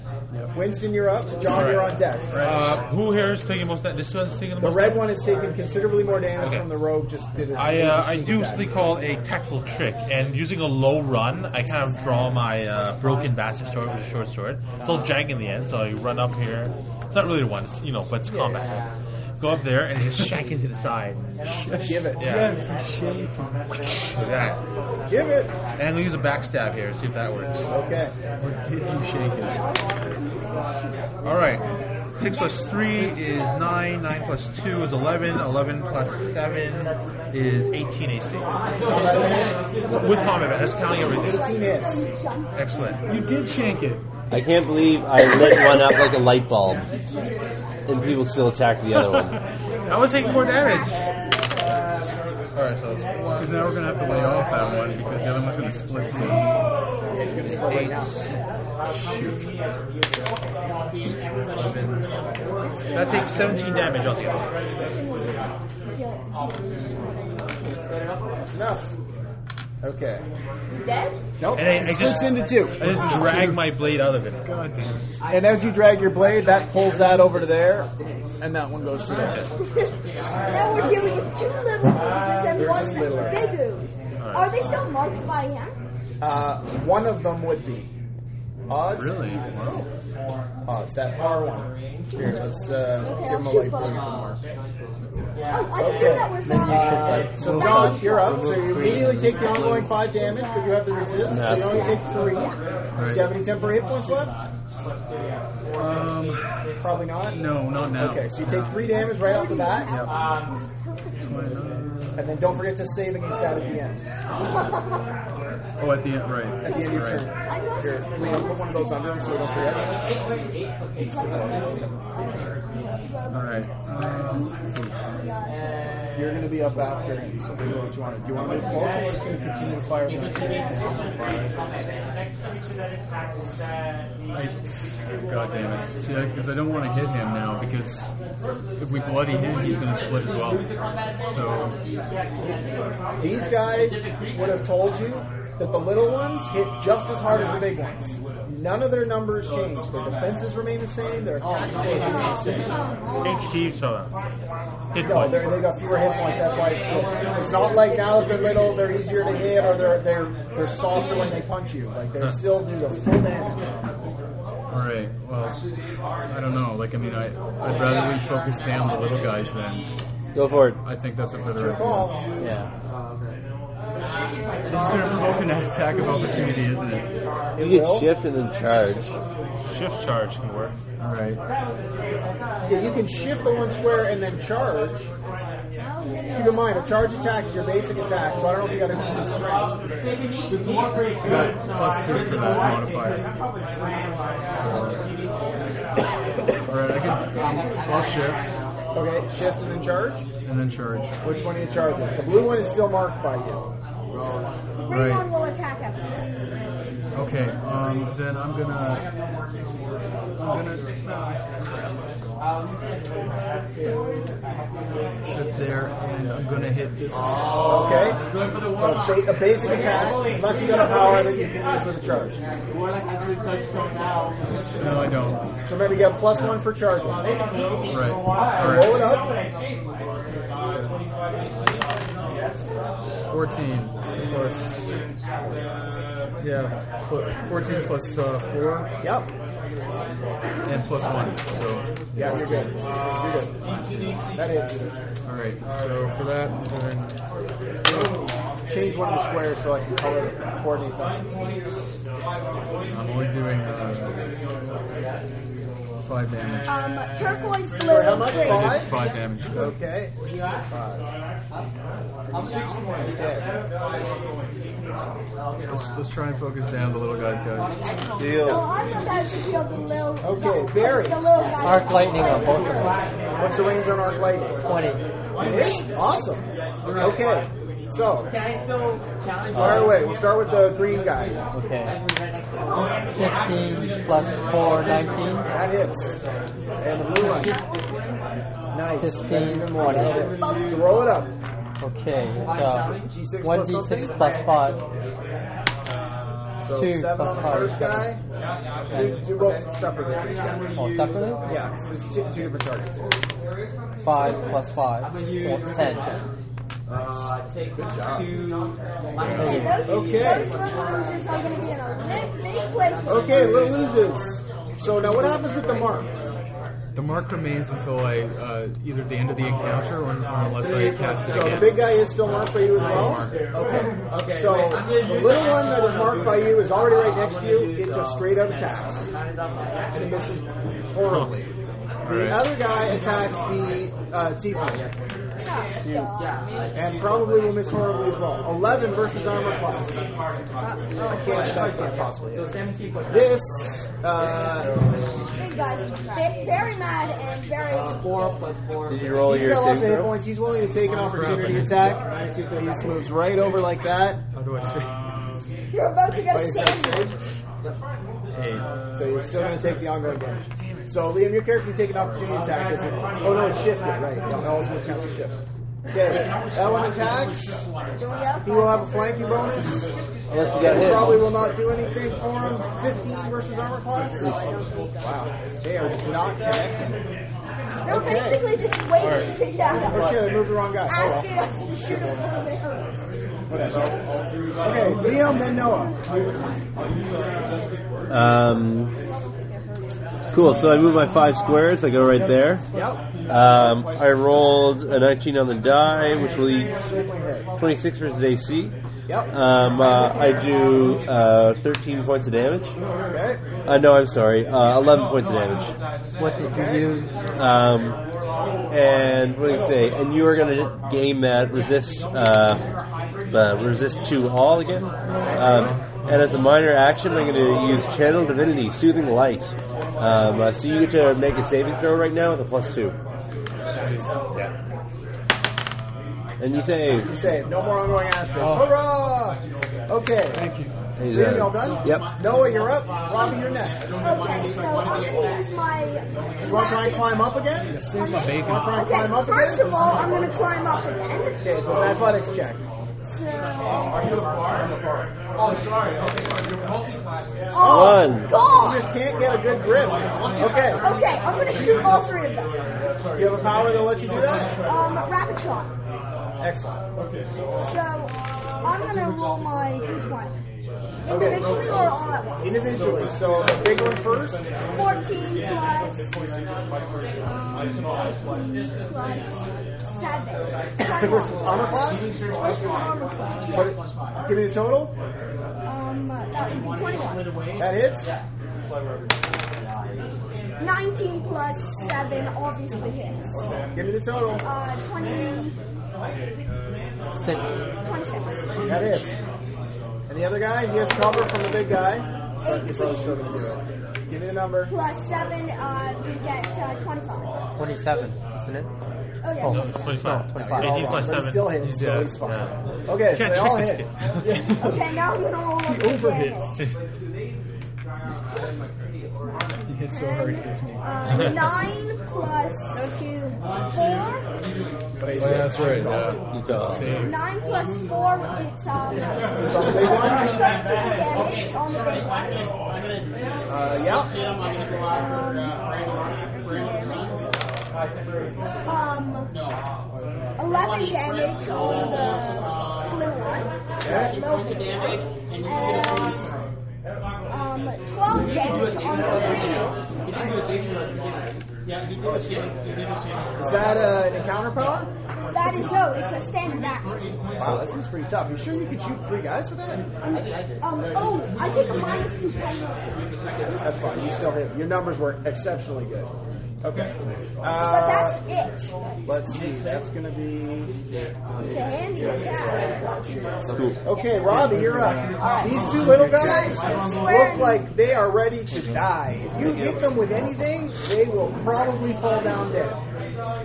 Winston, you're up. John, you're on deck. Uh, who here is taking most? That this one's taking the The most. red one has taken considerably more damage Okay. from the rogue. Just did his. I uh, I do attack. something called a tactical trick, and using a low run, I kind of draw my uh, broken bastard sword with a short sword. It's all jank in the end, so I run up here. It's not really one, it's, you know, but it's combat. Go up there and just shank into the side. Give it. Yeah, like that. Give it. And I'm gonna use a backstab here, see if that works. Okay. Or did you shake it? All right. Six plus three is nine. Nine plus two is eleven. Eleven plus seven is eighteen AC. With combat, that's counting everything. 18 hits. Excellent. You did shank it. I can't believe I lit one up like a light bulb, and people still attack the other one. I was taking more damage. All right, so Because now we're going to have to lay off that one because the other one's going to split. So eight. Eleven. That takes seventeen damage altogether. That's enough. Okay. He's dead? Nope. And I, I It splits just into two. I just drag my blade out of it. And as you drag your blade, that pulls that over to there, and that one goes to there. Now we're dealing with two little oozes and one big ooze. Are they still marked by him? Uh, one of them would be. Odds? Really? even. Oh, it's that far one. Here, let's uh, Okay, give him a I'll light shoot for you both. from Mark. Oh, I can do Okay. that with Then you uh. So, John, you're up. So you immediately take the ongoing five damage, but you have the resist. So you only take three. Do you have any temporary hit points left? Um, Probably not. no, not now. Okay, so you take three damage right off the bat, Yep. and then don't forget to save against that at the end. Oh, at the end, right. At the end of your right. turn. Here, Liam, put one of those under him so we don't forget. All right. Um, You're going to be up after him, so out what you want to do. You want to move closer, or just going to continue to fire I, God damn it. See, because I, don't want to hit him now because if we bloody him, he's going to split as well. So, These guys would have told you that the little ones hit just as hard as the big ones. None of their numbers change. Their defenses remain the same. Their attacks remain the same. HP, so hit No, points. they're- they got fewer hit points. That's why it's good. It's not like now that they're little, they're easier to hit, or they're they're they're softer when they punch you. Like they still do the full damage. all right. Well, I don't know. Like, I mean, I, I'd rather we focus down the little guys then. Go for it. I think that's a better Your call. Yeah. Um, This is going to provoke an attack of opportunity, isn't it? You will. can shift and then charge. Shift charge can work. All right. Yeah, you can shift the one square and then charge. Keep in mind, a charge attack is your basic attack, so I don't know if you got a decent strength. I got plus two for that modifier. All right, I can. I'll shift Okay, shift and then charge. and then charge. Which one are you charging? The blue one is still marked by you. The green Right. one will attack everyone. Okay. Um. Then I'm gonna. I'm gonna shift there, and I'm gonna hit this. Okay? So a basic attack, unless you got a power that you can use with a charge. No, I don't. So maybe get a plus one for charging. Right. So All roll right. it up. 14 plus. Yeah, 14 plus uh, 4 Yep. and plus 1. So, Yeah, you're good. You're good. That is. alright. So for that, I'm doing. Change one of the squares so I can color coordinate them. I'm only doing uh, 5 damage. Um, turquoise, blue, Sorry, how much? green. I did Five? 5 damage. Okay. Let's, let's try and focus down the little guys, guys. So Deal. I'm the to kill the little. Okay, Barry. The little guy. Arc lightning on both of them. What's the range on arc lightning? 20. It is? Awesome. Okay. So, Can I still challenge fire away. We'll start with the green guy. Okay. 15 plus 4, 19. That hits. And the blue one. Nice. 15, That's even more. 20. So roll it up. Okay, so 1d6 plus 5. So Two seven plus on the five, first guy. Do, do both separately. for each guy. Oh, separately? Yeah, so it's two, two different targets. 5 plus 5. 10. Uh, take Good job. two. Hey, those, Okay. those little losers are going to be in a big, big place. Okay, little loses. So now what happens with the mark? The mark remains until I uh, either the end of the encounter or, or unless I cast it So the big guy is still marked by you as well? Okay. Okay. So the little one that is marked by you is already right next to you. It just straight out attacks. And it misses horribly. The other guy attacks the uh, tiefling. And probably will miss horribly as well. 11 versus armor class. I can't, that can't possibly. So 17 plus This, uh, Big guys, very mad and very. uh, 4 plus 4. Did you roll he's your got lots of hit points. He's willing to take an opportunity attack. He just moves right over like that. How do I say? You're about to get a Right, sandwich. Eight. So you're still going to take the ongoing damage. So Liam, your character can take an opportunity attack. Is it? Oh no, it's shifted. Right. Yeah, no, it's counts as shift. Okay, that one attacks. He will have a flanking bonus. Unless you got hit. Probably will not do anything for him. 15 versus armor class. Wow, they are just not connecting. They're Okay. basically just waiting to get Oh out shit, I moved the wrong guy. Oh, asking us to shoot them from arrows. Okay, Liam, then Noah. Um, cool. So I move my five squares. I go right there. Yep. Um, I rolled a 19 on the die, which will leave 26 versus AC. Yep. Um, uh, I do uh, 13 points of damage. Okay. Uh, no, I'm sorry. Uh, 11 points of damage. What did you use? Um, and what do you say? And you are going to game that resist uh, uh, resist to all again. Um, and as a minor action, I'm going to use Channel Divinity, Soothing Light. Um, uh, so you get to make a saving throw right now with a plus two. Yeah. And you save. You say no more ongoing acid. Oh. Hurrah! Okay. Thank you. He's, Liam, uh, you all done? Yep. Noah, you're up. Robbie, you're next. Okay, so I'm gonna use my. You want to try and climb up again? Save my bacon. Want to try and Okay, climb up first again? of all, I'm gonna climb up again. Okay, so it's an athletics check. So, One. You going to fire? Oh, sorry. Okay. You're multi class. Oh, God! You just can't get a good grip. Okay. Okay, I'm gonna shoot all three of them. You have a power that'll let you do that? Um, rapid shot. Excellent. Okay, so, I'm gonna roll my d20. Okay. Individually or all at once? Individually. So the big one first. 14 plus. Um, 14 plus 7. Versus armor class? Versus armor class. What- Yeah. Give me the total. Um, that would be 21. That hits. 19 plus 7 obviously hits. Give me the total. Uh, 20, Six. 26. That hits. And the other guy, he has cover from the big guy. But you're probably still gonna do it. Give me the number. Plus 7, uh, we get uh, 25. 27, isn't it? Oh, yeah. Oh, no. it's 25. No, 25. 18 plus But 7. still hits, so Yeah. he's fine. Yeah. Okay, so they all hit. Okay, now I'm gonna roll up the damage. He hit so hard, he hits me. Uh, 9 plus 4. Oh, yeah, that's right. Yeah. You go. 9 plus 4, it's um, It's on the big one? 13 damage on the big one. Uh, Um, 11 damage on the blue one. Okay. Low damage. And um, 12 damage on the green one. Is that uh, an encounter power? That is no, it's a standard action. Wow, that seems pretty tough. You sure you could shoot three guys with that? Um, oh, I take a minus 2 penalty. That's fine. You still hit. Your numbers were exceptionally good. Okay. But Uh, that's it. let's see. That's going to be. It's a handy attack. Cool. Okay, Robbie, you're up. These two little guys look like they are ready to die. If you hit them with anything, they will probably fall down dead.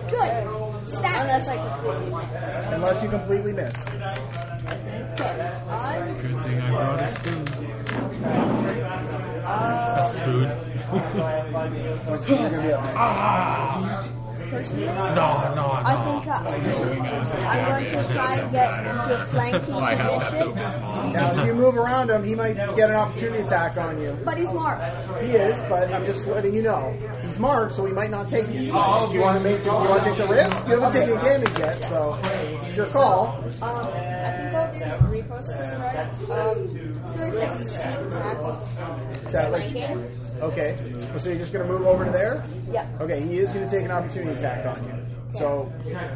Good. Stat. Unless I completely miss. Unless you completely miss. Okay. I'm Good thing I brought a spoon. uh, Food. You're gonna personally. No, no, no. I think uh, I'm going to try and get into a flanking position. Now, if you move around him, he might get an opportunity attack on you. But he's marked. He is, but I'm just letting you know. He's marked, so he might not take you. Do you want to make? The, you want to take the risk? You haven't taken damage yet, so it's your call. Um, I think I'll do riposte strike. Um, like sneak attack with Is that like- flanking. Okay, so you're just going to move over to there? Yeah. Okay, he is going to take an opportunity attack on you. So,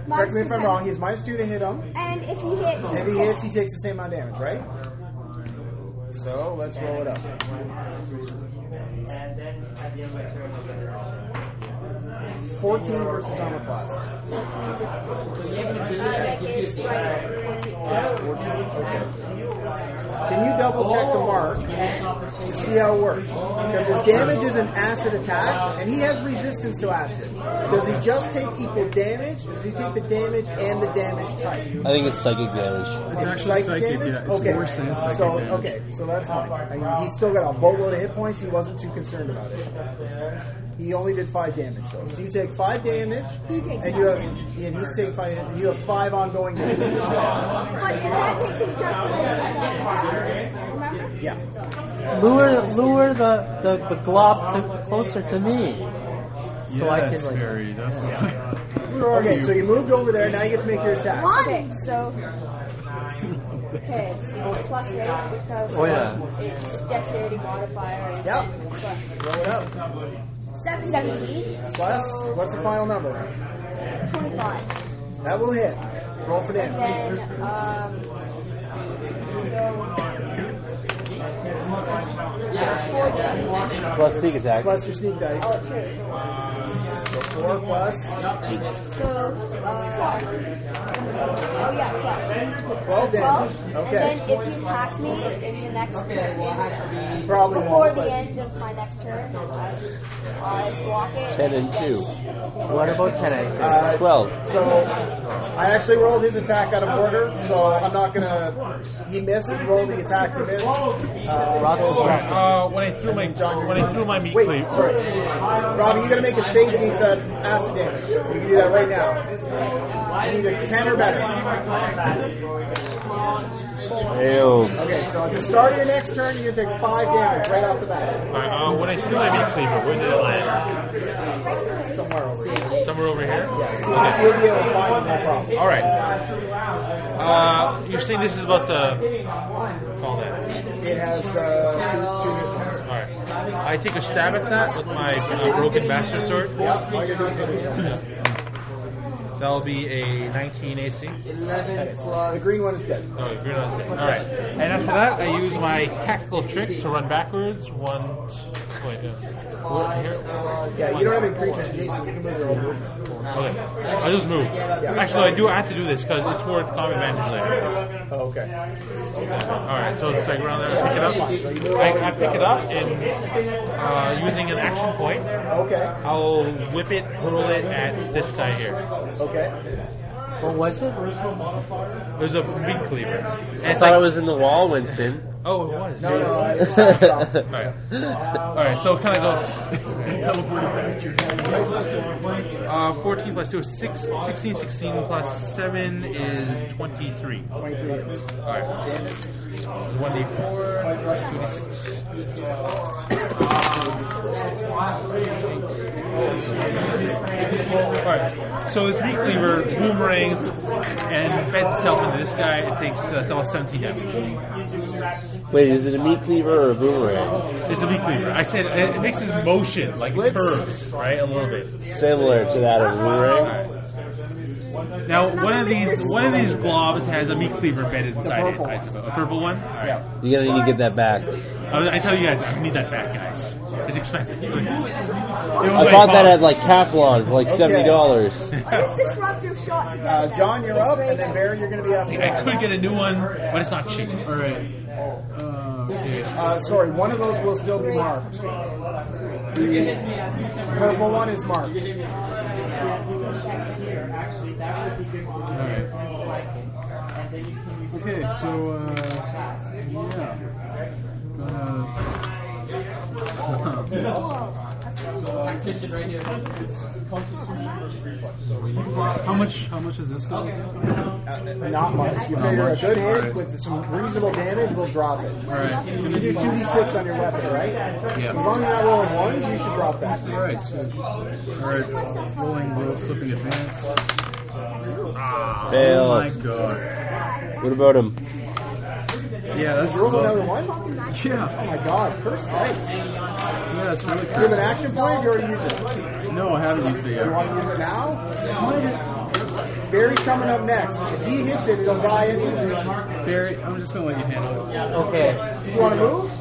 Minus correct me if I'm wrong. he's has minus two to hit him. And if he hits, And if he hits, he takes the same amount of damage, right? So let's roll it up. Fourteen versus armor class. Uh, that is right. 14. Can you double check the mark to see how it works? Because his damage is an acid attack, and he has resistance to acid. Does he just take equal damage? Or does he take the damage and the damage type? I think it's psychic damage. It's actually psychic, damage? yeah. It's okay. worse than psychic so, damage. Okay, so that's fine. I mean, he's still got a boatload of hit points. He wasn't too concerned about it. He only did five damage though. So you take five damage, He takes and you have, five and he's taking five, and you have five ongoing damage as well. But if that takes him just away his uh, temper, remember? Yeah. Lure, lure the, the, the glob to, closer to me. So I can like. Barry, that's what Okay, so you moved over there. Now you get to make your attack. Okay, so Okay, it's plus eight because Oh, yeah. it's dexterity modifier. And Yep. then plus Roll it up. Seventeen. Plus, what's the final number? 25. That will hit. Roll for And damage. then, um, so, that's four damage. Plus sneak attack. Plus your sneak dice. Oh, true. So four plus So, uh, 12. Oh, yeah, 12. 12 damage. 12. Okay. And then if he attacks me in the next turn, Probably before won't, the but- end of my next turn, I, I block it. 10 and 2. What about 10 and 2? Uh, 12. So I actually rolled his attack out of order, so I'm not gonna. He missed. Roll the attack he missed. Uh, so- to Jack. Uh, when I threw my when I threw my meat Wait, cleave. sorry, Robbie, you gotta make a save against that acid damage. You can do that right now. You need a ten or better. Ew. Okay, so at the start of your next turn, you're gonna take five damage right off the bat. Alright, uh, when I threw my meat cleaver, where did it land? Somewhere over here. Somewhere over here. You'll be able to find it, no problem. All right. Uh, you're saying this is about the call that. It has uh, two, two hit points. All right. I take a stab at that with my uh, broken bastard sword. All you're doing is hitting it. That'll be a 19 AC. Eleven. The green one is dead. Oh, green one's dead. All right. And after that, I use my tactical trick to run backwards. One. Wait. What, here? Yeah, you don't have any creatures, Jason. You can move your own movement. Okay. I'll just move. Actually, I do have to do this because it's for combat advantage later. Oh, okay. All right, so it's like around there. I pick it up. I, I pick it up and uh, using an action point, Okay. I'll whip it, hurl it at this guy here. Okay. What was it? Resource modifier? There's a meat cleaver. And I thought like, it was in the wall, Winston. Oh, it was. No, no, I, All right. All right, so kind of go. uh, 14 plus 2 is 6, 16, 16 plus 7 is 23. 23 hits. All right. 1d4, 2d6. Alright, so this meat cleaver boomerangs and bends itself into this guy. It takes uh, so 17 damage. Wait, is it a meat cleaver or a boomerang? It's a meat cleaver. I said it, it makes this motion, like it curves, right? A little bit. Similar to that of a boomerang? Now, one of these one of these globs has a meat cleaver embedded inside it. I suppose. A purple one. All right. You're gonna need to get that back. I I tell you guys, I need that back, guys. It's expensive. It was I my bought that at like Kaplan for like seventy dollars. What is disruptive shot to get Uh. John, you're up, and then Barry, you're going to be after I could get a new one, but it's not cheap. All right. Uh, okay. Uh, sorry, one of those will still be marked. The purple one is marked. All right. Okay, so uh, yeah. Uh, how much? How much is this go? Not much. You figure a good hit with some reasonable damage will drop it. Alright. You do 2d6 on your weapon, right? Yeah. As long as you're not rolling ones, you should drop that. All right. So, all right. Rolling, roll, flipping advance. Oh Fail. my god. What about him? Yeah, that's You roll low. another one? Oh Yeah. my god, first dice. Yeah, it's really Do you have an action point or you already use it? No, I haven't used it You yet. want to use it now? Barry's coming up next. If he hits it, it'll die instantly. Barry, I'm just gonna let you handle it. Okay. Did you want to move?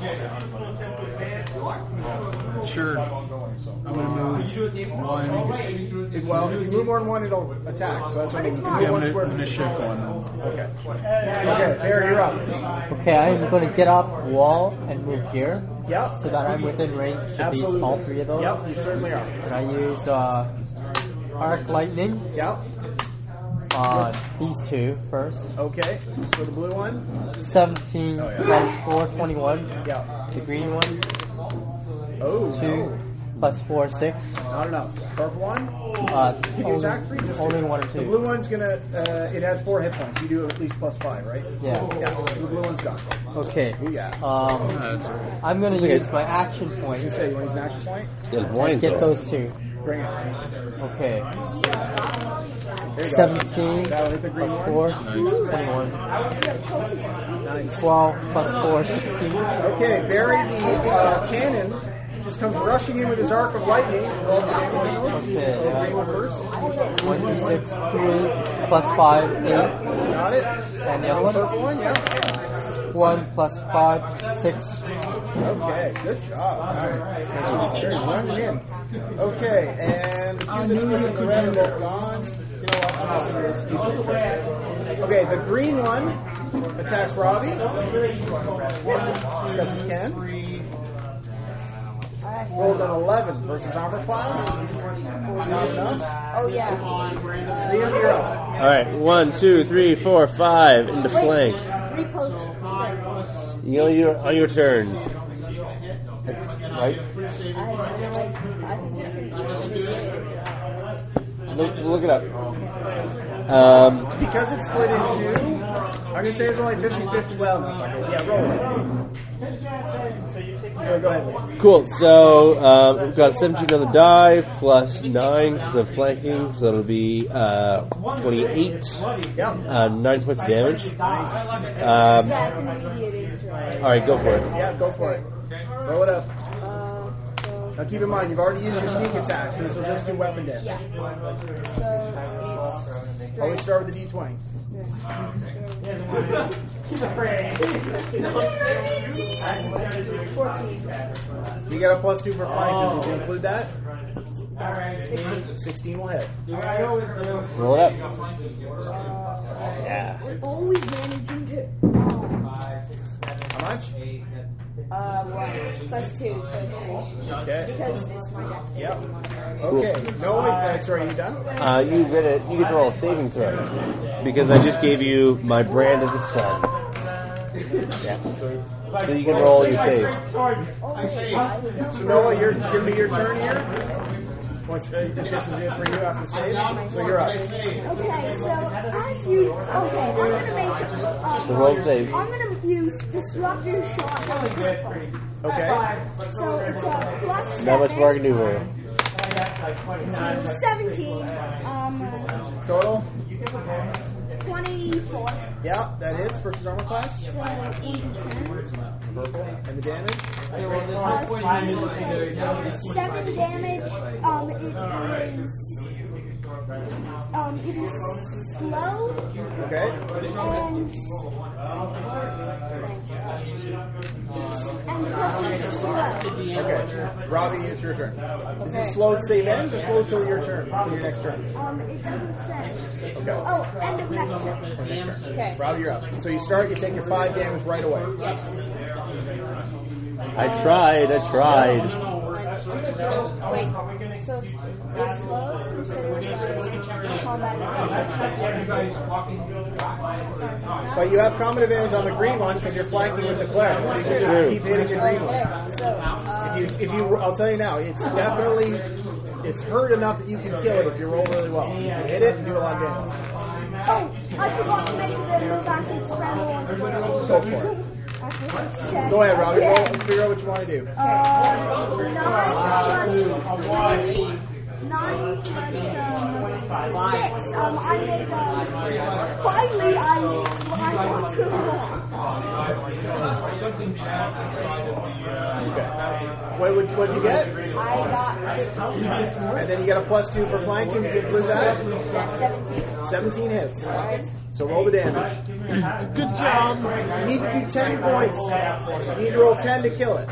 Sure. I'm gonna move one. Well, if you move more than one, it'll attack. So that's what I mean. You can Yeah, move I'm one gonna, square. I'm gonna shift one. Okay. Okay, Barry, you're up. Okay, I'm going to get off wall and move here Yep. so that I'm within range of these all three of those. Yep, you certainly are. And I use uh, arc lightning Yep. on these two first. Okay. So the blue one. 17 plus 4, 21. Yeah. The green one, Oh. 2 plus 4, 6. Not enough. Purple one. Uh, Can you only, attack three? Just only two. one or The blue one's gonna. Uh, it has four hit points. You do at least plus five, right? Yeah. Yeah. So the blue one's gone. Okay. Ooh, yeah. Um, that's all right. I'm going to use my action point You say you want to use an action point? Yeah, and points get though. those two. Bring it. Okay. There you go. 17 That'll hit the green plus one. 4, 21. 12 plus 4, 16. Okay, Barry the uh, cannon just comes rushing in with his arc of lightning. Roll the damage on those. Okay, Roll the green 1 to 6, 3, plus 5, 8. Got it. And the other one? Yeah. 1 plus 5, 6. Okay, good job. All right. Barry running in. Okay, and the two that's within the red are gone. You know what? I'm not gonna risk keep it first. Okay, the green one attacks Robbie. Because he can. Rolled an 11 versus armor class. Not enough. Oh yeah. Liam, you're. All right, one, two, three, four, five in the flank. Riposte. You know, you're on your turn. Right? I, like, I think it's an intermediate. Look, look it up. Um, Because it's split in two, I'm going to say it's only 50 50. Well, no, yeah, roll. So go ahead. Cool. So um, we've got 17 on the die plus nine because of flanking, so that'll be uh, 28. Yeah. Uh, nine points of damage. Um, Yeah, it's an immediate all right, go for it. Yeah, go for it. Roll it up. Uh, so, Now keep in mind, you've already used your sneak attack, so this will just do weapon damage. yeah. So it's Always start with the d20. Fourteen. You got a plus two for flanking. Did you include that? Sixteen. 16 will hit. Roll it up. Yeah. We're Always managing to. How much? Uh, one plus two, so three. Okay. Because it's my next. Yep. Okay. No, wait, that's right. You done? Uh, you get it. You get to roll a saving throw because I just gave you my brand of the sun. Yeah. So you can roll your save. Oh, I was. So Noah, you're, it's going to be your turn here. Once uh, this is it for you after save, so you're up. Okay, so as you. Okay, I'm gonna make. Um, So roll save. I'm gonna use disruptive shot on purple. Okay. So it's a plus Not much more I seven, can do for you. so 17, um, Total. 24. Yeah, that hits versus armor class. So 1 to 10. Purple. And the damage. Uh, 7 damage. Um, it is. Um, it is slow Okay. and. And purple is slow. Okay. Robbie, it's your turn. Is it slow to save ends or slow till your turn? Till your next turn? Um, it doesn't say. Okay. Oh, end of next turn. Next turn. Okay. Robbie, you're up. So you start, you take your five damage right away. Yes. I tried. I tried. Wait, so is slow considered combat? But you have combat advantage on the green one because you're flanking with the cleric. So you can just True. keep hitting the green one. Okay, so, If you, if you, I'll tell you now, it's definitely, it's hurt enough that you can kill it if you roll really well. You can hit it and do a lot of damage. Oh, I forgot to make the move action scramble on the Go for it. Go ahead, Robbie. Roll, figure out what you want to do. Uh, nine plus three. Nine plus um, six. Um, I made um. Finally, I I want to. What would what'd you get? I got 15, And then you get a plus two for flanking. Did you include that? 17. 17 hits. So roll the damage. Good job. You need to do 10 points. You need to roll 10 to kill it.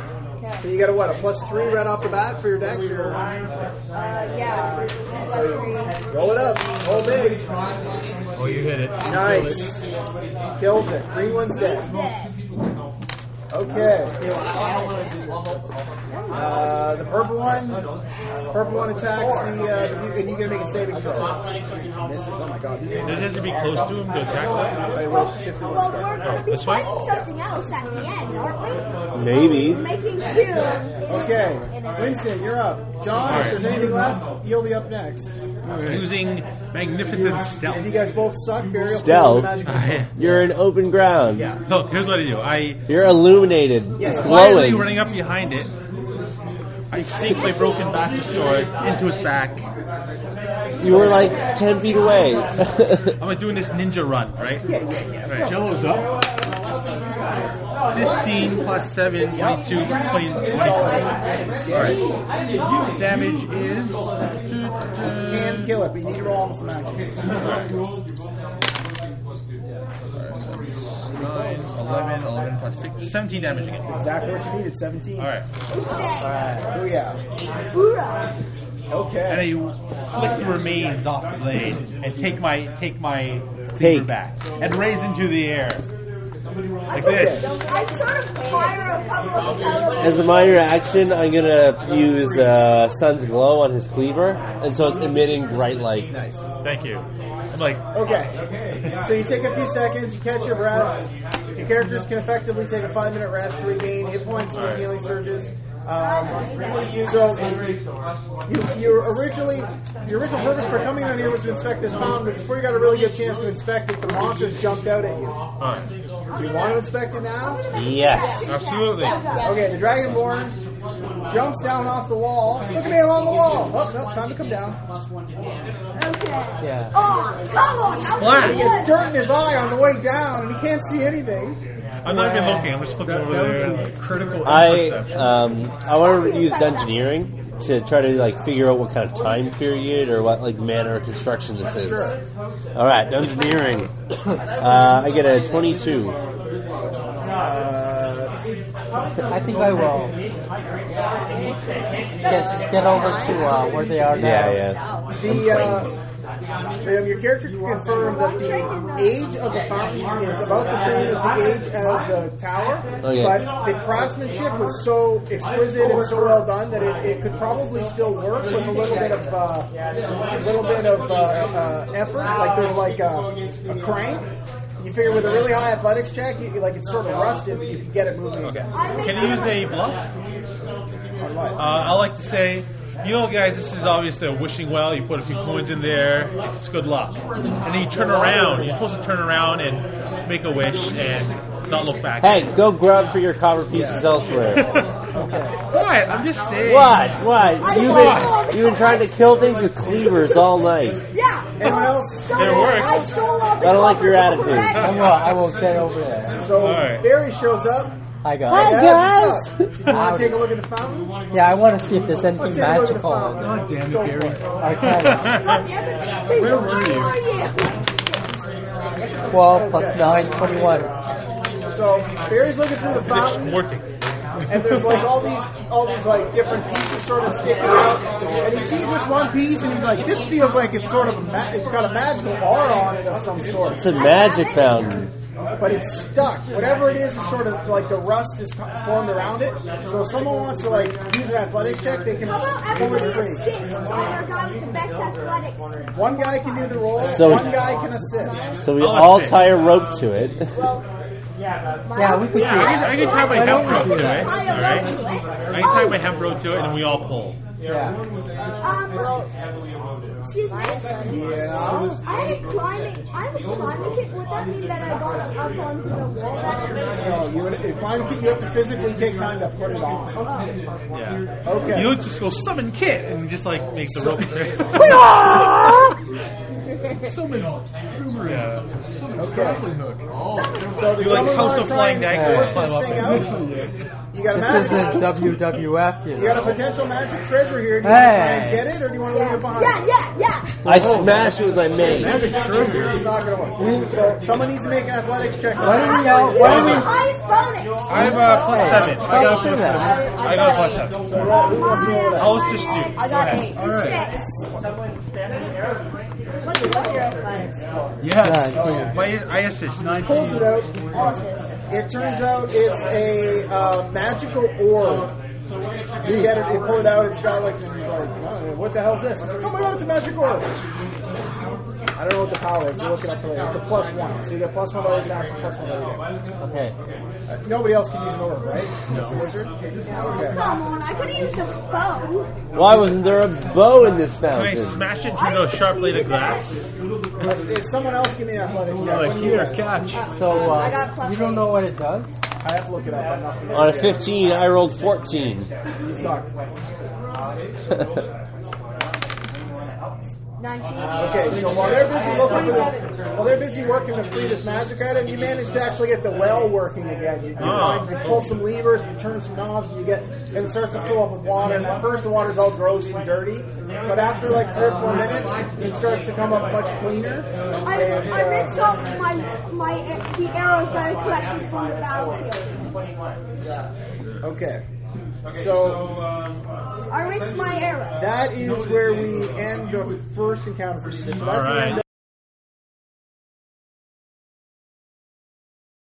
So you got a what? A plus three right off the bat for your dex? Or Uh, yeah, plus 3. roll it up. Roll big. Oh, you hit it. Nice. Kills it. Green one's dead. Dead. Okay. Uh, the purple one. Purple one attacks the. Uh, the and you gotta make a saving throw. Misses. Oh my god. Does it have to be close to him to attack him? I will shift it Well, we're going to be This fighting something else at the end, aren't we? Maybe. Making two. Okay, Winston, you're up. John, if there's anything left, you'll be up next. Using magnificent stealth. you guys both suck, Barry Stealth? play with the magic. You're in open ground. Yeah. Look, here's what I do. I You're illuminated. Yeah. It's quietly glowing. running up behind it, I sink my broken bastard sword into his back. You were like ten feet away. I'm like doing this ninja run, right? Yeah, yeah, yeah. Right. Jello's up. 15 plus 7, 22, 20, 20. Alright. Damage is. Can kill it, but you need to roll almost max. 9, 11, 11 plus 6, 17 damage again. Exactly what you needed, 17. Alright. Alright, booyah. Hoorah. And Okay. I flick the remains off the blade and take my take my Take. finger back and raise into the air. Like this. I sort of fire a couple of celebrations. As a minor action, I'm gonna use uh, Sun's Glow on his cleaver, and so it's emitting bright light. Nice. Thank you. I'm like, Okay. So you take a few seconds, you catch your breath. Your characters can effectively take a five minute rest to regain hit points and healing surges. Um, so you, you originally your original purpose for coming down here was to inspect this fountain, but before you got a really good chance to inspect it, the monsters jumped out at you. alright. Do you want to inspect it now? Yes. Absolutely. Okay, the Dragonborn jumps down off the wall. Look at me, I'm on the wall. Oh, no, time to come down. Okay. Yeah. Oh, come on. How Splat. He gets dirt in his eye on the way down, and he can't see anything. I'm not even looking, I'm just looking That, over that there. was a critical I um, I want to use dungeoneering to try to like figure out what kind of time period or what like manner of construction this is. All right, dungeoneering. Uh, I get a 22. Uh, I think I will get get over to uh, where they are now. Yeah, yeah. the, uh, the, your character can confirm that the age of the fountain is about the same as the age of the tower, Okay. but the craftsmanship was so exquisite and so well done that it, it could probably still work with a little bit of uh, a little bit of uh, uh, effort. Like there's like a, a crank. You figure with a really high athletics check, you, like it's sort of rusted, but you can get it moving again. Can you use a bluff? Uh, I like to say, you know, guys, this is obviously a wishing well. You put a few coins in there, it's good luck. And then you turn around. You're supposed to turn around and make a wish and not look back. Hey, go grab for your copper pieces elsewhere. What? I'm just saying. What? What? You've been, you've been trying to kill things with cleavers all night. Yeah. Anyone else? So It works. I stole all the I don't like your attitude. I bread. will. I will get over there. So Alright. Barry shows up. Hi Hi guys. guys. You want to take a look at the fountain? Yeah, I want to see if there's anything take a look at the magical. fountain. God damn it, Go Gary. for God damn it. Where were you? Are you? 12 plus 9, 21. So Barry's looking through the It's fountain, working. and there's like all these, all these like different pieces sort of sticking out. And he sees this one piece, and he's like, "This feels like it's sort of, a ma- it's got a magical aura on it of some sort, It's a magic fountain. But it's stuck. Whatever it is, is sort of like the rust is formed around it. So if someone wants to like use an athletics check, they can How about pull everybody it free. assists on guy with the best athletics? One guy can do the roll, So- one guy can assist. So we all tie a rope to it. Well, Yeah, we could Yeah, I can, I can tie my Why hemp rope to it. Tie Alright? rope to it. I can tie my hemp rope to it and then we all pull. Yeah. Um, excuse me. Yeah. I had a climbing. I have a climbing kit. Would that mean that I got up onto the wall? That No, you, if I'm, you have to physically take time to put it on. Oh. Yeah. Okay. You don't just go summon kit and just like make the rope there. summon. Yeah. Okay. So the You like someone House wanna of Flying and Daggers, climb up thing and- out? You got a This magic. isn't WWF, you You got a potential magic treasure here. Do you want to try and get it, or do you want to leave it behind? yeah, yeah, yeah. I smash it with my mace. Magic treasure is not going to work. So someone needs to make an athletics check. Why don't we I all, why don't we, highest bonus. I have a plus seven. I got a Don't plus seven. I got a plus seven. So who wants to roll that? I'll assist you. I got eight. Six. What's your athletics? Yes. Yeah, My, I assist. Nine. Pulls it out. All assists. It turns out it's a uh, magical orb. You get it, you pull it out, it's got like, like, "Oh, what the hell is this? Oh my god, it's a magic orb. I don't know what the power is. We'll look it up later. It's a plus one. So you get plus one by attacks and plus one by attacks. okay. Uh, nobody else can use an orb, right? No. Wizard? Okay. Come on, I could have used a bow. Why wasn't there a bow in this Can I smash it into a sharp blade of glass? If someone else give me an athletics check. Like what do you here, catch. So, I got uh, plus you don't know what it does? I I have to look it up. I'm not familiar On a 15, I rolled 14. You sucked. 19. Okay, so while they're busy looking for the, while they're busy working to free this magic item, you manage to actually get the well working again. You, you, find, you pull some levers, you turn some knobs, and you get and it starts to fill up with water. And at first, the water's all gross and dirty, but after like three or four minutes, it starts to come up much cleaner. I, And, I uh, rinsed off my my the arrows that I collected from the battlefield. okay, so I uh, rinsed my arrows. that is where we end the first encounter for you. So that's the All right. end